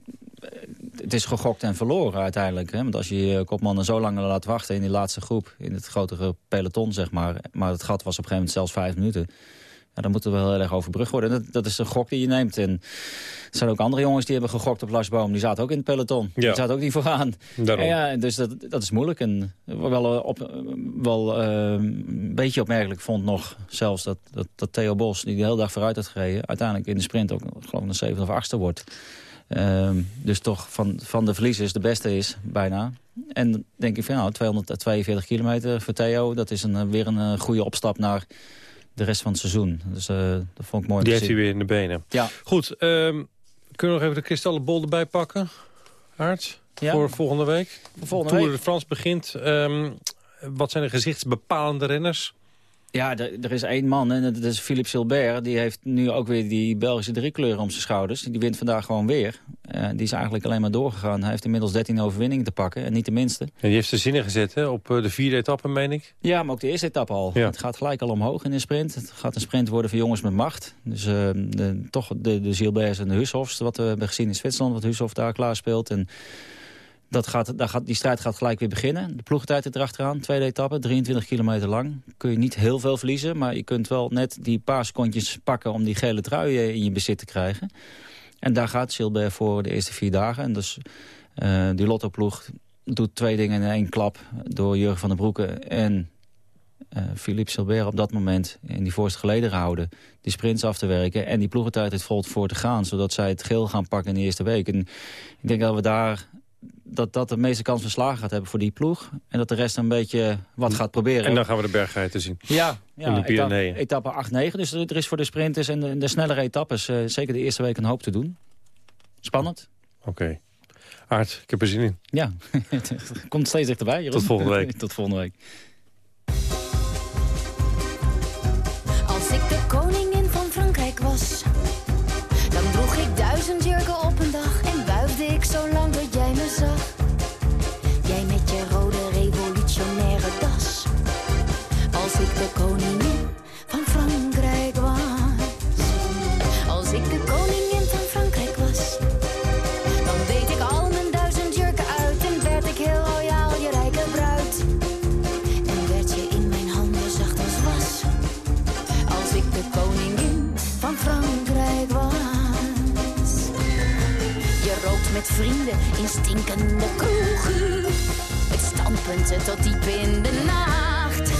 het is gegokt en verloren uiteindelijk. Hè? Want als je je kopmannen zo lang laat wachten in die laatste groep... in het grotere peloton, zeg maar... maar het gat was op een gegeven moment zelfs vijf minuten... Ja, dan moet er wel heel erg overbrugd worden. Dat, dat is een gok die je neemt. En er zijn ook andere jongens die hebben gegokt op Lars Boom. Die zaten ook in het peloton. Ja. Die zaten ook niet vooraan. Daarom. Ja, dus dat, dat is moeilijk. En wel, op, wel uh, een beetje opmerkelijk vond nog zelfs dat, dat, dat Theo Bos... die de hele dag vooruit had gereden... uiteindelijk in de sprint ook geloof ik een zevende of achtste wordt. Um, dus toch van, van de verliezers de beste is, bijna. En denk ik van nou, 242 kilometer voor Theo... dat is een, weer een goede opstap naar de rest van het seizoen. Dus uh, dat vond ik mooi Die heeft hij weer in de benen. Ja. Goed, um, kunnen we nog even de kristallenbol erbij pakken? Aarts, ja. voor volgende week. Voor volgende Tour de France begint. Um, wat zijn de gezichtsbepalende renners? Ja, er is één man en dat is Philippe Silbert. Die heeft nu ook weer die Belgische driekleuren om zijn schouders. Die wint vandaag gewoon weer. die is eigenlijk alleen maar doorgegaan. Hij heeft inmiddels 13 overwinningen te pakken en niet de minste. En die heeft zijn zinnen gezet hè? op de vierde etappe, meen ik? Ja, maar ook de eerste etappe al. Het gaat gelijk al omhoog in de sprint. Het gaat een sprint worden voor jongens met macht. Dus de, toch de, de Gilberts en de Hushofs, wat we hebben gezien in Zwitserland... wat Hushoff daar klaar speelt. En dat gaat, daar gaat, die strijd gaat gelijk weer beginnen. De ploegentijd er erachteraan, tweede etappe, 23 kilometer lang. Kun je niet heel veel verliezen, maar je kunt wel net die paar secondjes pakken... om die gele trui eh, in je bezit te krijgen. En daar gaat Silber voor de eerste vier dagen. En dus uh, die Lotto-ploeg doet twee dingen in één klap... door Jurgen van den Broeken en uh, Philippe Silber op dat moment in die voorste geleden houden. Die sprints af te werken en die ploegentijd het vol voor te gaan. Zodat zij het geel gaan pakken in de eerste week. En ik denk dat we daar dat dat de meeste kans van slagen gaat hebben voor die ploeg. En dat de rest een beetje wat gaat proberen. En dan gaan we de berggeiten zien. Ja, ja in de etappe, etappe 8-9. Dus er is voor de sprinters en de, de snellere etappes... Uh, zeker de eerste week een hoop te doen. Spannend. Oké. Okay. Aard, ik heb er zin in. Ja, het komt steeds dichterbij. Jeroen. Tot volgende week. Tot volgende week. Stinkende kroegen. Met standpunten tot diep in de nacht.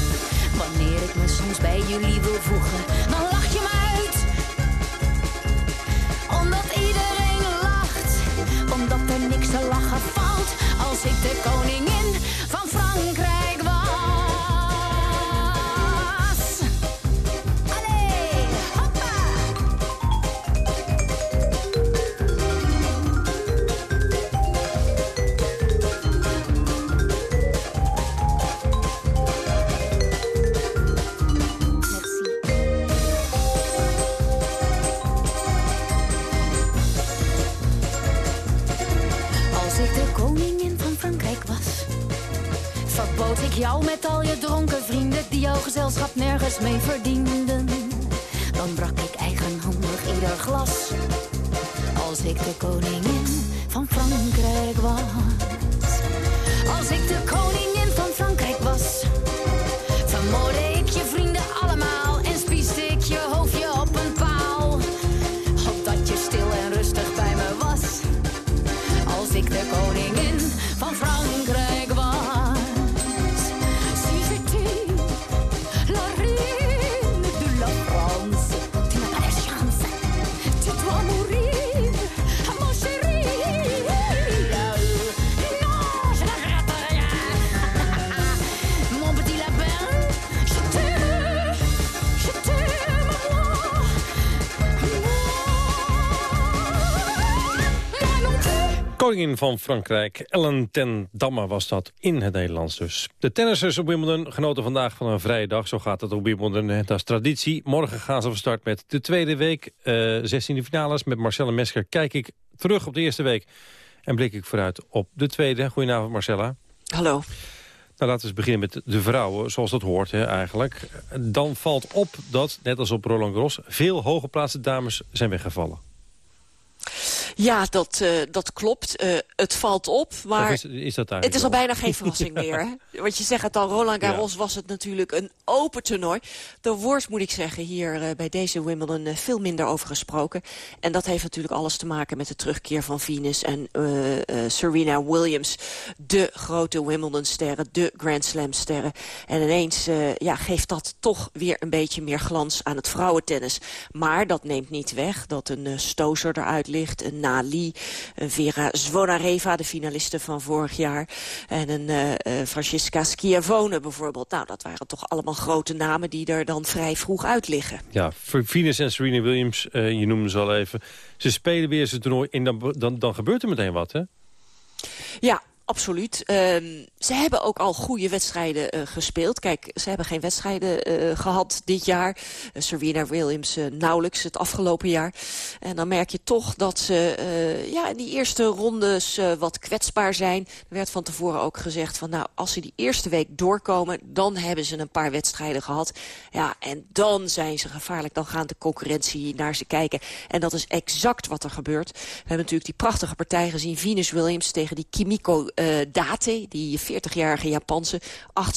Wanneer ik me soms bij jullie wil voegen, dan lach je me uit. Omdat iedereen lacht. Omdat er niks te lachen valt. Als ik de koningin gezelschap nergens mee verdienden. Dan brak ik eigenhandig ieder glas. Als ik de koningin Koningin van Frankrijk, Ellen ten Damme was dat in het Nederlands dus. De tennissers op Wimbledon genoten vandaag van een vrije dag. Zo gaat het op Wimbledon, dat is traditie. Morgen gaan ze van start met de tweede week. eh 16e finales met Marcella Mesker. Kijk ik terug op de eerste week en blik ik vooruit op de tweede. Goedenavond Marcella. Hallo. Nou, laten we eens beginnen met de vrouwen, zoals dat hoort hè, eigenlijk. Dan valt op dat, net als op Roland Garros... veel hooggeplaatste dames zijn weggevallen. Ja, dat, eh, dat klopt. Eh, het valt op, maar is, is dat eigenlijk het is al bijna geen verrassing meer. Hè? Want je zegt het al, Roland Garros was het natuurlijk een open toernooi. Er wordt, moet ik zeggen, hier eh, bij deze Wimbledon veel minder over gesproken. En dat heeft natuurlijk alles te maken met de terugkeer van Venus en Serena Williams. De grote Wimbledon-sterren, de Grand Slam-sterren. En ineens ja, geeft dat toch weer een beetje meer glans aan het vrouwentennis. Maar dat neemt niet weg dat een Stozer eruit ligt, een Nali, een Vera Zvonareva, de finaliste van vorig jaar, en een uh, uh, Francisca Schiavone bijvoorbeeld. Nou, dat waren toch allemaal grote namen die er dan vrij vroeg uit liggen. Ja, Venus en Serena Williams, eh, je noemde ze al even. Ze spelen weer zijn toernooi en dan, dan, dan gebeurt er meteen wat, hè? Ja, absoluut. Ehm, ze hebben ook al goede wedstrijden uh, gespeeld. Kijk, ze hebben geen wedstrijden uh, gehad dit jaar. Uh, Serena Williams nauwelijks het afgelopen jaar. En dan merk je toch dat ze ja, in die eerste rondes wat kwetsbaar zijn. Er werd van tevoren ook gezegd van nou, als ze die eerste week doorkomen... dan hebben ze een paar wedstrijden gehad. Ja, en dan zijn ze gevaarlijk. Dan gaat de concurrentie naar ze kijken. En dat is exact wat er gebeurt. We hebben natuurlijk die prachtige partij gezien. Venus Williams tegen die Kimiko Date, die 40-jarige Japanse.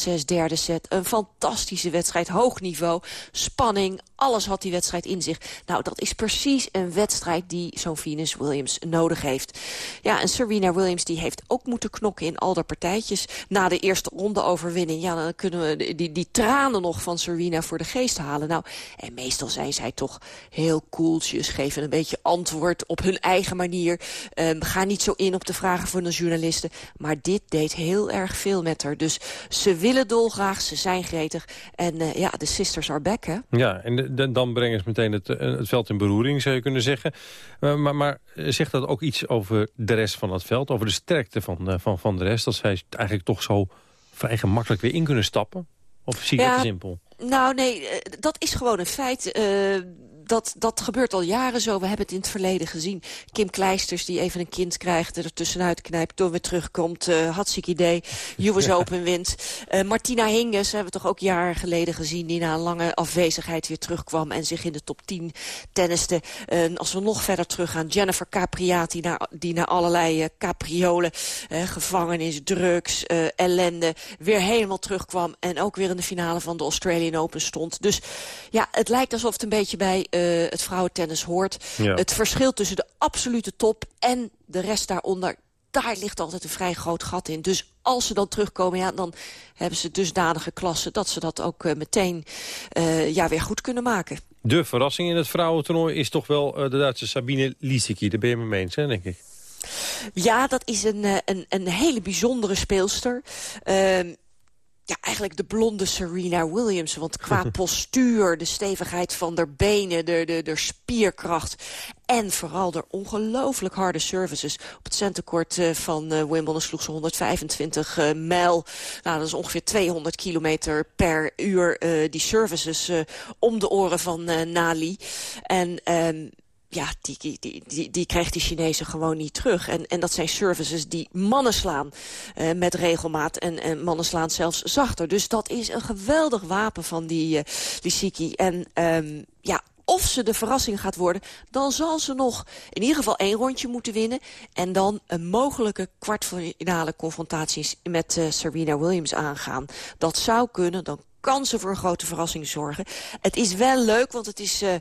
8-6 derde set. Een fantastische wedstrijd, hoog niveau, spanning. Alles had die wedstrijd in zich. Nou, dat is precies een wedstrijd die zo'n Venus Williams nodig heeft. Ja, en Serena Williams die heeft ook moeten knokken in al de partijtjes. Na de eerste ronde overwinning, ja, dan kunnen we die, die tranen nog van Serena voor de geest halen. Nou, en meestal zijn zij toch heel koeltjes, geven een beetje antwoord op hun eigen manier. Um, gaan niet zo in op de vragen van de journalisten. Maar dit deed heel erg veel met haar. Dus ze willen dolgraag, ze zijn gretig. En uh, ja, de sisters are back, hè? Ja, en dan brengen ze meteen het, eh, het, veld in beroering, zou je kunnen zeggen. Uh, maar, maar zegt dat ook iets over de rest van het veld? Over de sterkte van, van, van de rest? Dat zij eigenlijk toch zo vrij gemakkelijk weer in kunnen stappen? Of zie je ja, dat simpel? Nou, nee, dat is gewoon een feit dat, dat gebeurt al jaren zo. We hebben het in het verleden gezien. Kim Kleisters die even een kind krijgt, er tussenuit knijpt, door weer terugkomt. Uh, hartstikke idee. US Open wint. Uh, Martina Hingis hebben we toch ook jaren geleden gezien... die na een lange afwezigheid weer terugkwam en zich in de top 10 tenniste. Uh, als we nog verder teruggaan, Jennifer Capriati... Na, die na allerlei capriolen, gevangenis, drugs, ellende... weer helemaal terugkwam en ook weer in de finale van de Australian Open stond. Dus ja, het lijkt alsof het een beetje bij uh, het vrouwentennis hoort. Het verschil tussen de absolute top en de rest daaronder daar ligt altijd een vrij groot gat in. Dus als ze dan terugkomen, ja, dan hebben ze dusdanige klassen... dat ze dat ook uh, meteen uh, ja, weer goed kunnen maken. De verrassing in het vrouwentoernooi is toch wel de Duitse Sabine Lisicki. Daar ben je mee eens, hè, denk ik. Ja, dat is een, een, een hele bijzondere speelster. Uh, ja, eigenlijk de blonde Serena Williams. Want qua postuur, de stevigheid van haar benen, de, de, de spierkracht... en vooral de ongelooflijk harde services. Op het centercourt uh, van uh, Wimbledon sloeg ze 125 uh, mijl. Nou, dat is ongeveer 200 kilometer per uur die services om de oren van Nali. En... Um, ja, die, die, die, die krijgt die Chinezen gewoon niet terug. En, en dat zijn services die mannen slaan uh, met regelmaat. En, en mannen slaan zelfs zachter. Dus dat is een geweldig wapen van die, die Siki. En um, ja, of ze de verrassing gaat worden... dan zal ze nog in ieder geval één rondje moeten winnen... en dan een mogelijke kwartfinale confrontatie met uh, Serena Williams aangaan. Dat zou kunnen, dan kansen voor een grote verrassing zorgen. Het is wel leuk, want het is uh,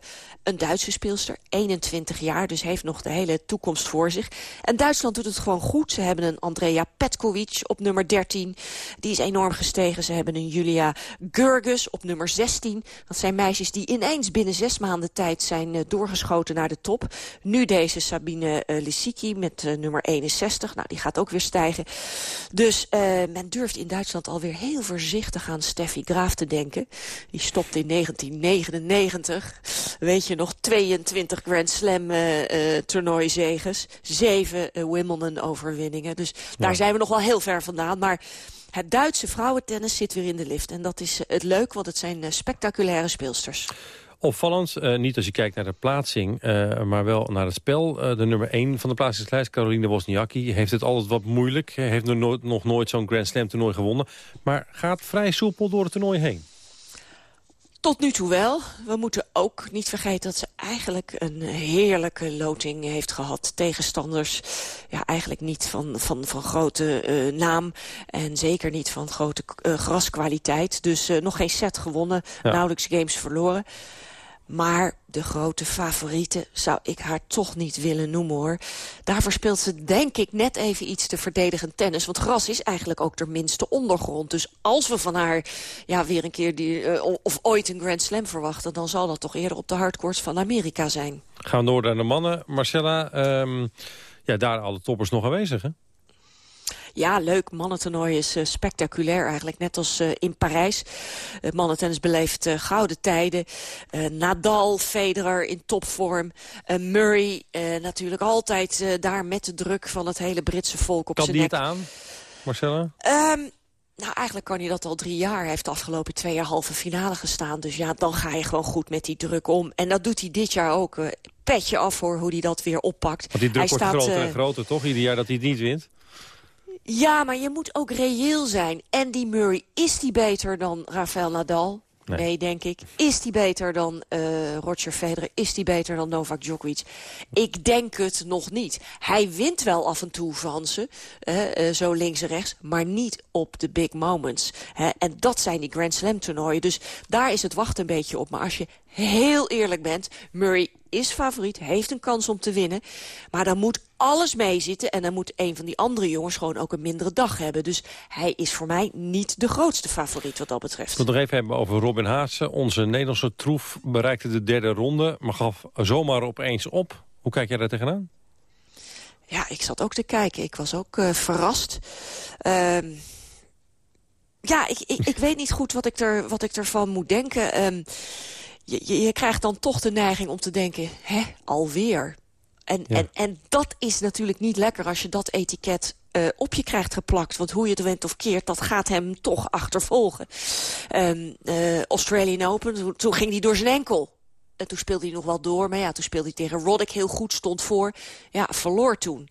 een Duitse speelster. 21 jaar, dus heeft nog de hele toekomst voor zich. En Duitsland doet het gewoon goed. Ze hebben een Andrea Petkovic op nummer 13. Die is enorm gestegen. Ze hebben een Julia Gurgus op nummer 16. Dat zijn meisjes die ineens binnen zes maanden tijd zijn uh, doorgeschoten naar de top. Nu deze Sabine uh, Lissiki met nummer 61. Nou, die gaat ook weer stijgen. Dus men durft in Duitsland alweer heel voorzichtig aan Steffi Graaf te denken. Die stopte in 1999. Weet je nog, 22 Grand Slam uh, uh, toernooizeges. Zeven uh, Wimbledon overwinningen. Dus daar zijn we nog wel heel ver vandaan. Maar het Duitse vrouwentennis zit weer in de lift. En dat is het leuk, want het zijn spectaculaire speelsters. Opvallend, uh, niet als je kijkt naar de plaatsing, uh, maar wel naar het spel. Uh, de nummer 1 van de plaatsingslijst, Caroline Wozniacki, heeft het altijd wat moeilijk. Heeft nog nooit, nog nooit zo'n Grand Slam toernooi gewonnen. Maar gaat vrij soepel door het toernooi heen. Tot nu toe wel. We moeten ook niet vergeten dat ze eigenlijk een heerlijke loting heeft gehad. Tegenstanders ja, eigenlijk niet van, van, van grote uh, naam. En zeker niet van grote uh, graskwaliteit. Dus uh, nog geen set gewonnen. Ja. Nauwelijks games verloren. Maar de grote favoriete zou ik haar toch niet willen noemen, hoor. Daarvoor speelt ze, denk ik, net even iets te verdedigend tennis. Want gras is eigenlijk ook de minste ondergrond. Dus als we van haar ja, weer een keer die, uh, of ooit een Grand Slam verwachten... dan zal dat toch eerder op de hardcourts van Amerika zijn. Gaan door naar de mannen. Marcella, um, ja, daar alle toppers nog aanwezig, hè? Ja, leuk. Mannentoernooi is uh, spectaculair eigenlijk. Net als uh, in Parijs. Het mannentennis beleeft uh, gouden tijden. Nadal, Federer in topvorm. Murray natuurlijk altijd daar met de druk van het hele Britse volk op kan zijn nek. Kan die het aan, Marcella? Um, nou, eigenlijk kan hij dat al drie jaar. Hij heeft de afgelopen twee jaar halve finale gestaan. Dus ja, dan ga je gewoon goed met die druk om. En dat doet hij dit jaar ook. Petje af voor hoe hij dat weer oppakt. Want die druk hij wordt staat, groter en groter, toch? Ieder jaar dat hij het niet wint. Ja, maar je moet ook reëel zijn. Andy Murray, is die beter dan Rafael Nadal? Nee. nee, denk ik. Is die beter dan uh, Roger Federer? Is die beter dan Novak Djokovic? Ik denk het nog niet. Hij wint wel af en toe van ze, uh, uh, zo links en rechts, maar niet op de big moments. Hè? En dat zijn die Grand Slam toernooien. Dus daar is het wachten een beetje op. Maar als je heel eerlijk bent, Murray is favoriet, heeft een kans om te winnen. Maar dan moet alles meezitten en dan moet een van die andere jongens gewoon ook een mindere dag hebben. Dus hij is voor mij niet de grootste favoriet wat dat betreft. Wil nog even hebben over Robin Haase. Onze Nederlandse troef bereikte de derde ronde, maar gaf zomaar opeens op. Hoe kijk jij daar tegenaan? Ja, ik zat ook te kijken. Ik was ook uh, verrast. Uh, ja, ik, ik, ik, weet niet goed wat ik, er, wat ik ervan moet denken. Um, je, je, je, krijgt dan toch de neiging om te denken, hè, alweer. En, ja. en, en dat is natuurlijk niet lekker als je dat etiket uh, op je krijgt geplakt. Want hoe je het went of keert, dat gaat hem toch achtervolgen. Um, uh, Australian Open, toen, ging hij door zijn enkel. En toen speelde hij nog wel door. Maar ja, toen speelde hij tegen Roddick heel goed, stond voor. Ja, verloor toen.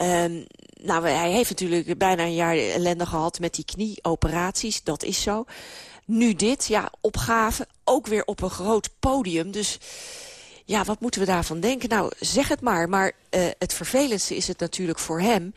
Um, nou, hij heeft natuurlijk bijna een jaar ellende gehad met die knieoperaties. Dat is zo. Nu dit, ja, opgave. Ook weer op een groot podium. Dus ja, wat moeten we daarvan denken? Nou, zeg het maar. Maar uh, het vervelendste is het natuurlijk voor hem.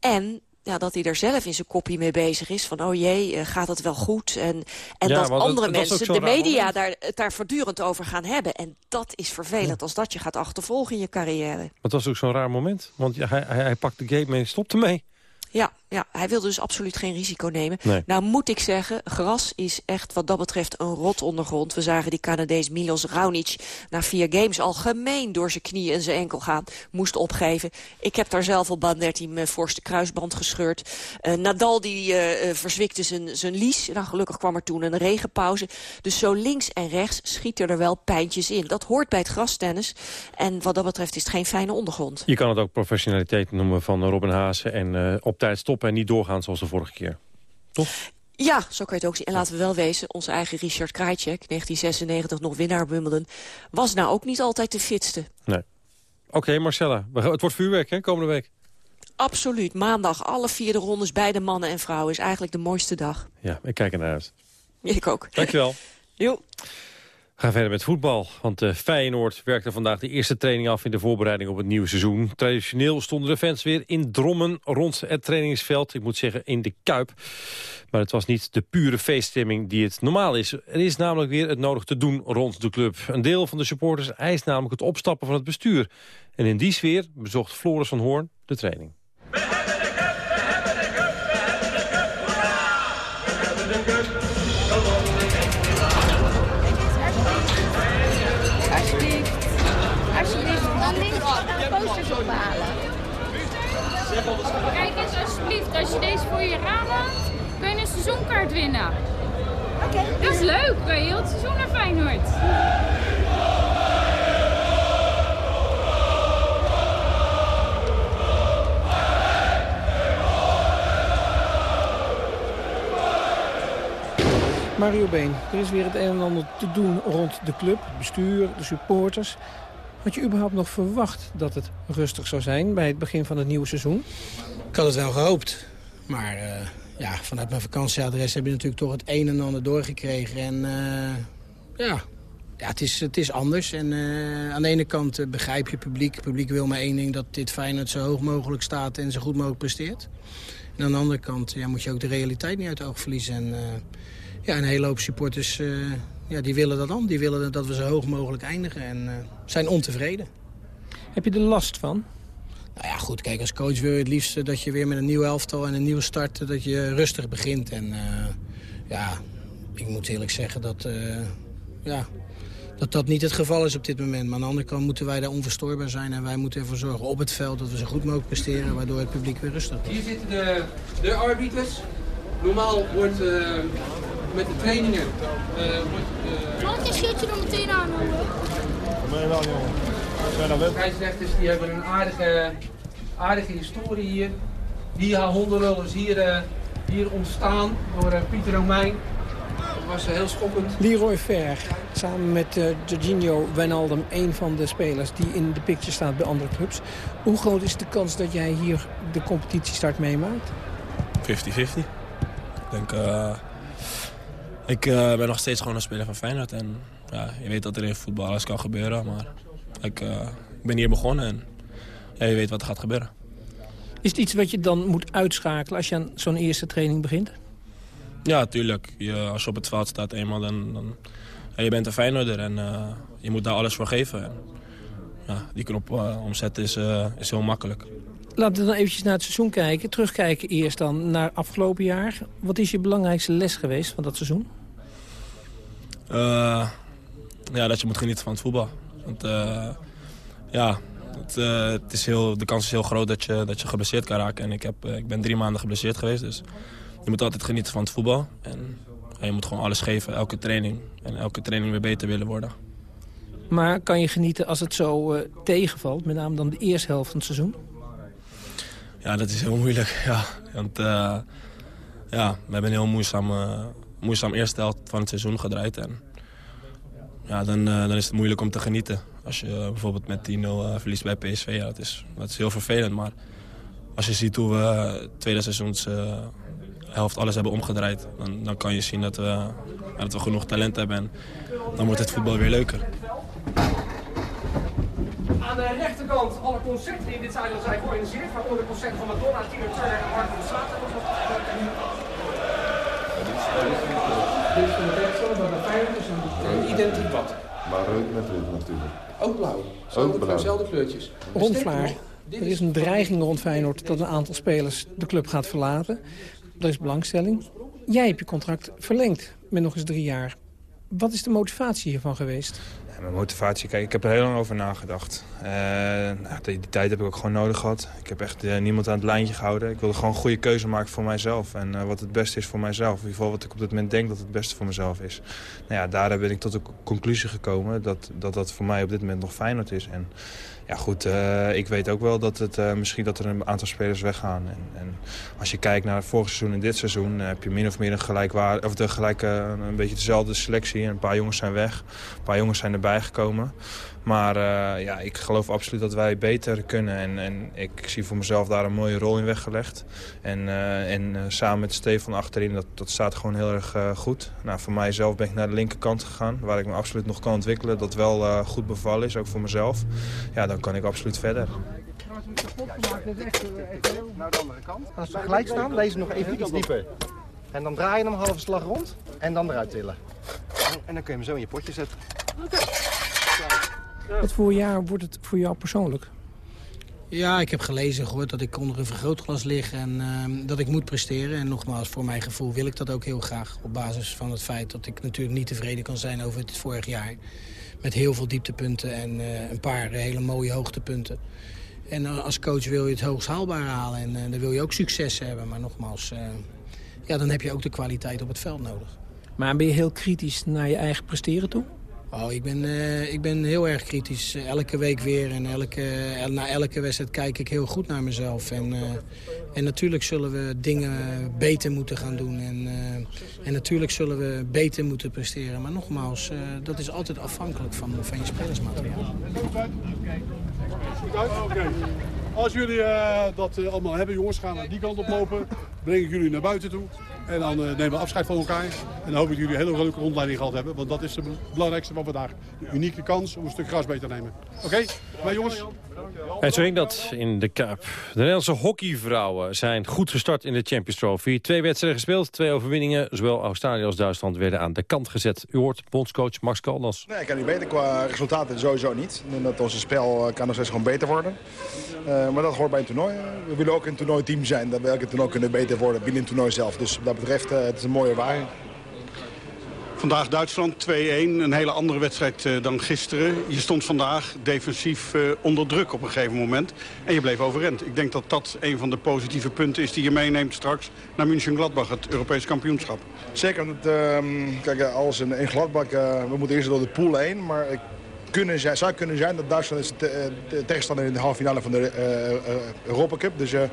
En ja, dat hij er zelf in zijn kopie mee bezig is. Van, oh jee, uh, gaat het wel goed? En, en ja, dat andere het, het mensen, de media, daar, het daar voortdurend over gaan hebben. En dat is vervelend ja. als dat je gaat achtervolgen in je carrière. Dat was ook zo'n raar moment. Want hij, hij, hij pakt de game mee en stopt ermee. Ja, ja, hij wil dus absoluut geen risico nemen. Nee. Nou moet ik zeggen, gras is echt wat dat betreft een rot ondergrond. We zagen die Canadees Milos Raonic na vier games al gemeen door zijn knieën en zijn enkel gaan. Moest opgeven. Ik heb daar zelf op baan 13 mijn voorste kruisband gescheurd. Uh, Nadal die uh, verzwikte zijn, zijn lies. Nou, gelukkig kwam er toen een regenpauze. Dus zo links en rechts schieten er wel pijntjes in. Dat hoort bij het grastennis. En wat dat betreft is het geen fijne ondergrond. Je kan het ook professionaliteit noemen van Robin Haase. En uh, op tijd stoppen en niet doorgaan zoals de vorige keer. Toch? Ja, zo kan je het ook zien. En laten we wel wezen, onze eigen Richard Krajcek, 1996 nog winnaar Wimbledon, was nou ook niet altijd de fitste. Nee. Oké, okay, Marcella, het wordt vuurwerk hè, komende week. Absoluut. Maandag, alle vierde rondes, beide mannen en vrouwen, is eigenlijk de mooiste dag. Ja, ik kijk ernaar uit. Ik ook. Dankjewel. Jo. Gaan verder met voetbal, want uh, Feyenoord werkte vandaag de eerste training af in de voorbereiding op het nieuwe seizoen. Traditioneel stonden de fans weer in drommen rond het trainingsveld, ik moet zeggen in de Kuip. Maar het was niet de pure feeststemming die het normaal is. Er is namelijk weer het nodig te doen rond de club. Een deel van de supporters eist namelijk het opstappen van het bestuur. En in die sfeer bezocht Floris van Hoorn de training. Als je deze voor je raam hangt, kun je een seizoenkaart winnen. Oké. Okay. Dat is leuk, kan je heel het seizoen naar Feyenoord. Mario Been, er is weer het een en ander te doen rond de club, het bestuur, de supporters. Had je überhaupt nog verwacht dat het rustig zou zijn bij het begin van het nieuwe seizoen? Ik had het wel gehoopt. Maar uh, ja, vanuit mijn vakantieadres heb je natuurlijk toch het een en ander doorgekregen. En uh, ja, ja het, is, het is anders. En uh, aan de ene kant begrijp je publiek. Het publiek wil maar één ding, dat dit Feyenoord zo hoog mogelijk staat en zo goed mogelijk presteert. En aan de andere kant ja, moet je ook de realiteit niet uit het oog verliezen. En ja, een hele hoop supporters ja, die willen dat dan. Die willen dat we zo hoog mogelijk eindigen en zijn ontevreden. Heb je er last van? Nou ja, goed, kijk, als coach wil je het liefst dat je weer met een nieuw elftal en een nieuwe start, dat je rustig begint. En uh, ja, ik moet eerlijk zeggen dat, uh, ja, dat dat niet het geval is op dit moment. Maar aan de andere kant moeten wij daar onverstoorbaar zijn. En wij moeten ervoor zorgen op het veld dat we zo goed mogelijk presteren. Waardoor het publiek weer rustig Hier zitten de, de arbiters. Normaal wordt uh, met de trainingen... Uh, wordt, uh, je shirtje er meteen aan, hoor. Ben je wel, jongen. De scheidsrechters die hebben een aardige, aardige historie hier. Die hondenlullers hier, hier ontstaan door Pieter Romein. Dat was heel schokkend. Leroy Ver, samen met uh, Jorginho Wijnaldum, een van de spelers die in de picture staat bij andere clubs. Hoe groot is de kans dat jij hier de competitiestart meemaakt? 50-50. Ik denk, uh, ik uh, ben nog steeds gewoon een speler van Feyenoord. En ja, je weet dat er in voetbal alles kan gebeuren, maar ik, ik ben hier begonnen en ja, je weet wat er gaat gebeuren. Is het iets wat je dan moet uitschakelen als je aan zo'n eerste training begint? Ja, tuurlijk. Je, als je op het veld staat eenmaal, dan, dan ja, je bent een Feyenoorder en uh, je moet daar alles voor geven. En, ja, die knop uh, omzetten is, uh, is heel makkelijk. Laten we dan eventjes naar het seizoen kijken. Terugkijken eerst dan naar afgelopen jaar. Wat is je belangrijkste les geweest van dat seizoen? ja, dat je moet genieten van het voetbal. Want ja, het, het, is heel, de kans is heel groot dat je, dat je geblesseerd kan raken. En ik, heb, ik ben drie maanden geblesseerd geweest, dus je moet altijd genieten van het voetbal. En, je moet gewoon alles geven, elke training. En elke training weer beter willen worden. Maar kan je genieten als het zo uh, tegenvalt? Met name dan de eerste helft van het seizoen? Ja, dat is heel moeilijk. Ja. Want ja, we hebben een heel moeizaam, moeizaam eerste helft van het seizoen gedraaid. En ja, dan, dan is het moeilijk om te genieten. Als je bijvoorbeeld met 10-0 verliest bij PSV, ja, dat, is, dat is heel vervelend. Maar als je ziet hoe we tweede seizoens helft alles hebben omgedraaid. Dan, dan kan je zien dat we, dat we genoeg talent hebben en dan wordt het voetbal weer leuker. Aan de rechterkant alle concerten die in dit zuiden zijn georganiseerd. Waaronder de concerten van Madonna, Tina Turner en Mark van de Zaten. Dit is van de tegenstander, maar bij Feyenoord is een identiek bad. Maar rood met wit natuurlijk. Ook blauw. Ook blauw. Dezelfde kleurtjes. Rondvlaar. Er is een dreiging rond Feyenoord dat een aantal spelers de club gaat verlaten. Er is belangstelling. Jij hebt je contract verlengd met nog eens drie jaar. Wat is de motivatie hiervan geweest? Ja, mijn motivatie, kijk, ik heb er heel lang over nagedacht. Uh, nou, die, tijd heb ik ook gewoon nodig gehad. Ik heb echt uh, niemand aan het lijntje gehouden. Ik wilde gewoon een goede keuze maken voor mijzelf. En uh, wat het beste is voor mijzelf. In ieder geval wat ik op dit moment denk dat het beste voor mezelf is. Nou ja, daar ben ik tot de conclusie gekomen dat, dat dat voor mij op dit moment nog Feyenoord is. En ja goed, uh, ik weet ook wel dat, het, uh, misschien dat er een aantal spelers weggaan. En, en als je kijkt naar het vorige seizoen en dit seizoen... Uh, heb je min of meer een, gelijkwaar, of de gelijke, een beetje dezelfde selectie. En een paar jongens zijn weg, een paar jongens zijn erbij gekomen. Maar uh, ja, ik geloof absoluut dat wij beter kunnen. En, en ik zie voor mezelf daar een mooie rol in weggelegd. En, uh, en uh, samen met Stefan achterin, dat, dat staat gewoon heel erg goed. Nou, voor mijzelf ben ik naar de linkerkant gegaan. Waar ik me absoluut nog kan ontwikkelen. Dat wel goed bevallen is, ook voor mezelf. Ja, dan kan ik absoluut verder. Naar de andere kant. Als we gelijk staan, lees nog even iets dieper. En dan draai je hem een halve slag rond en dan eruit tillen. En dan kun je hem zo in je potje zetten. Okay. Wat voor jaar wordt het voor jou persoonlijk? Ja, ik heb gelezen gehoord dat ik onder een vergrootglas lig en uh, dat ik moet presteren. En nogmaals, voor mijn gevoel wil ik dat ook heel graag. Op basis van het feit dat ik natuurlijk niet tevreden kan zijn over het vorig jaar. Met heel veel dieptepunten en uh, een paar hele mooie hoogtepunten. En als coach wil je het hoogst haalbaar halen en uh, dan wil je ook succes hebben. Maar nogmaals, ja, dan heb je ook de kwaliteit op het veld nodig. Maar ben je heel kritisch naar je eigen presteren toe? Oh, ik, ben, uh, ik ben heel erg kritisch. elke week weer en elke, na elke wedstrijd kijk ik heel goed naar mezelf. En, uh, en natuurlijk zullen we dingen beter moeten gaan doen. En, uh, en natuurlijk zullen we beter moeten presteren. Maar nogmaals, dat is altijd afhankelijk van, van je spelersmateriaal. Oké. Als jullie dat allemaal hebben, jongens, gaan naar die kant op lopen. Breng ik jullie naar buiten toe. En dan uh, nemen we afscheid van elkaar. En dan hoop ik dat jullie een hele leuke rondleiding gehad hebben. Want dat is het belangrijkste van vandaag. Unieke kans om een stuk gras mee te nemen. Oké, maar jongens... En zo ging dat in de Kuip. De Nederlandse hockeyvrouwen zijn goed gestart in de Champions Trophy. Twee wedstrijden gespeeld, twee overwinningen. Zowel Australië als Duitsland werden aan de kant gezet. U hoort bondscoach Max Kaldas. Nee, ik kan niet beter. Qua resultaten sowieso niet. Dat onze spel kan nog steeds gewoon beter worden. Uh, maar dat hoort bij een toernooi. We willen ook een toernooiteam zijn. Dat we elke toernooi kunnen beter worden binnen het toernooi zelf. Dus dat betreft, uh, het is een mooie waarheid. Vandaag Duitsland 2-1, een hele andere wedstrijd uh, dan gisteren. Je stond vandaag defensief uh, onder druk op een gegeven moment. En je bleef overeind. Ik denk dat dat een van de positieve punten is die je meeneemt straks naar München-Gladbach, het Europees kampioenschap. Zeker, uh, kijk, als in, in Gladbach, we moeten eerst door de pool heen. Maar ik kunnen zijn, zou kunnen zijn dat Duitsland is de, de tegenstander in de halve finale van de uh, Europa Cup. Dus ja,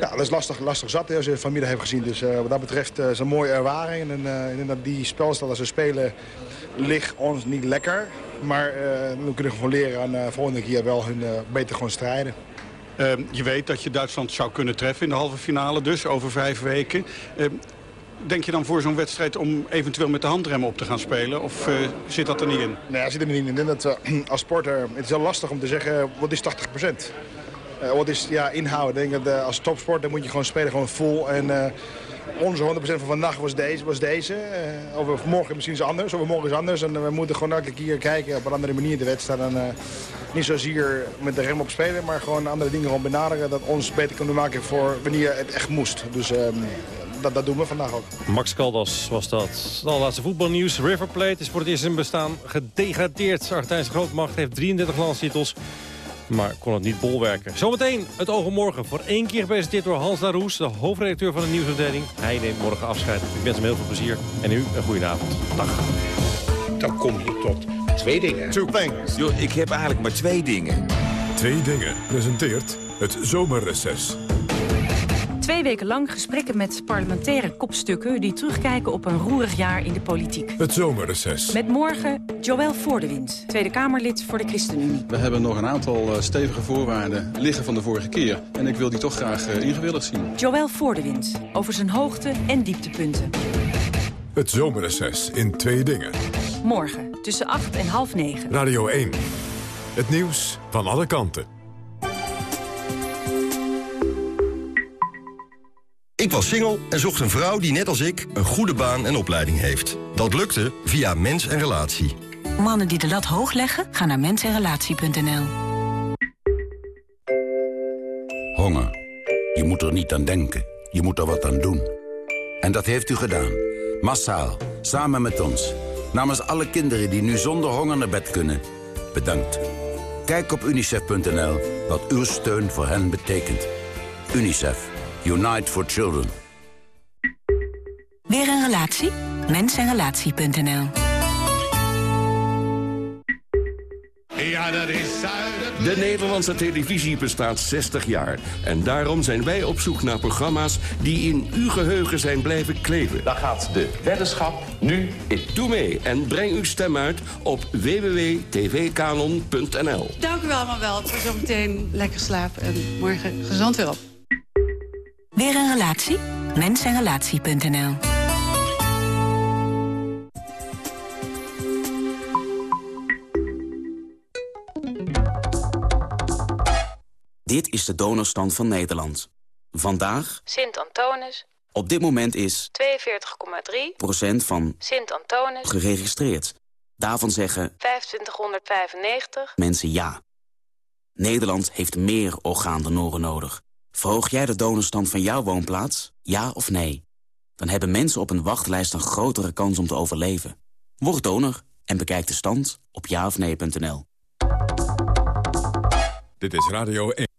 dat is lastig, lastig zat als je vanmiddag heeft gezien. Dus wat dat betreft is een mooie ervaring. En dat die spelstijl als ze spelen ligt ons niet lekker. Maar we kunnen gewoon leren aan volgende keer wel hun beter gewoon strijden. Ehm, je weet dat je Duitsland zou kunnen treffen in de halve finale dus, over vijf weken. Ehm, denk je dan voor zo'n wedstrijd om eventueel met de handremmen op te gaan spelen? Of uh, zit dat er niet in? Nee, dat zit er niet in. Uh, als sporter het is heel lastig om te zeggen, wat is 80 procent? Uh, wat is ja, inhoud? Ik denk dat als topsporter moet je gewoon spelen gewoon vol. En onze 100% van vandaag was deze. Was deze. Over morgen misschien is anders, over morgen is anders. En we moeten gewoon elke keer kijken op een andere manier de wedstrijd. En, niet zozeer met de rem op spelen, maar gewoon andere dingen gewoon benaderen. Dat ons beter kunnen maken voor wanneer het echt moest. Dus um, dat, dat, doen we vandaag ook. Max Caldas was dat. De laatste voetbalnieuws. River Plate is voor het eerst in bestaan gedegradeerd. De Argentijnse grootmacht heeft 33 landstitels maar kon het niet bolwerken. Zometeen het oog op morgen. Voor één keer gepresenteerd door Hans Laroes, de hoofdredacteur van de nieuwsafdeling. Hij neemt morgen afscheid. Ik wens hem heel veel plezier. En u een goede avond. Dag. Dan kom je tot twee dingen. Two things. Yo, ik heb eigenlijk maar twee dingen. Twee dingen presenteert het zomerreces. Twee weken lang gesprekken met parlementaire kopstukken... die terugkijken op een roerig jaar in de politiek. Het zomerreces. Met morgen Joël Voordewind, Tweede Kamerlid voor de ChristenUnie. We hebben nog een aantal uh, stevige voorwaarden liggen van de vorige keer. En ik wil die toch graag uh, ingewilligd zien. Joël Voordewind, over zijn hoogte- en dieptepunten. Het zomerreces in twee dingen. Morgen, tussen 8 en half 9. Radio 1. Het nieuws van alle kanten. Ik was single en zocht een vrouw die net als ik een goede baan en opleiding heeft. Dat lukte via Mens en Relatie. Mannen die de lat hoog leggen, gaan naar mensenrelatie.nl. Honger. Je moet er niet aan denken. Je moet er wat aan doen. En dat heeft u gedaan. Massaal. Samen met ons. Namens alle kinderen die nu zonder honger naar bed kunnen. Bedankt. Kijk op unicef.nl wat uw steun voor hen betekent. UNICEF. Unite for Children. Weer een relatie? Mensenrelatie.nl Ja, dat is De Nederlandse televisie bestaat 60 jaar. En daarom zijn wij op zoek naar programma's die in uw geheugen zijn blijven kleven. Daar gaat de weddenschap nu in. Doe mee en breng uw stem uit op www.tvkanon.nl. Dank u wel, maar wel. Het is zo meteen lekker slapen en morgen gezond weer op. Weer een relatie? Mensenrelatie.nl Dit is de donorstand van Nederland. Vandaag... Sint-Antonis. Op dit moment is... 42,3 procent van... Sint-Antonis. Geregistreerd. Daarvan zeggen... 2595 mensen ja. Nederland heeft meer orgaandonoren nodig. Verhoog jij de donorstand van jouw woonplaats? Ja of nee? Dan hebben mensen op een wachtlijst een grotere kans om te overleven. Word donor en bekijk de stand op jaofnee.nl. Dit is Radio 1.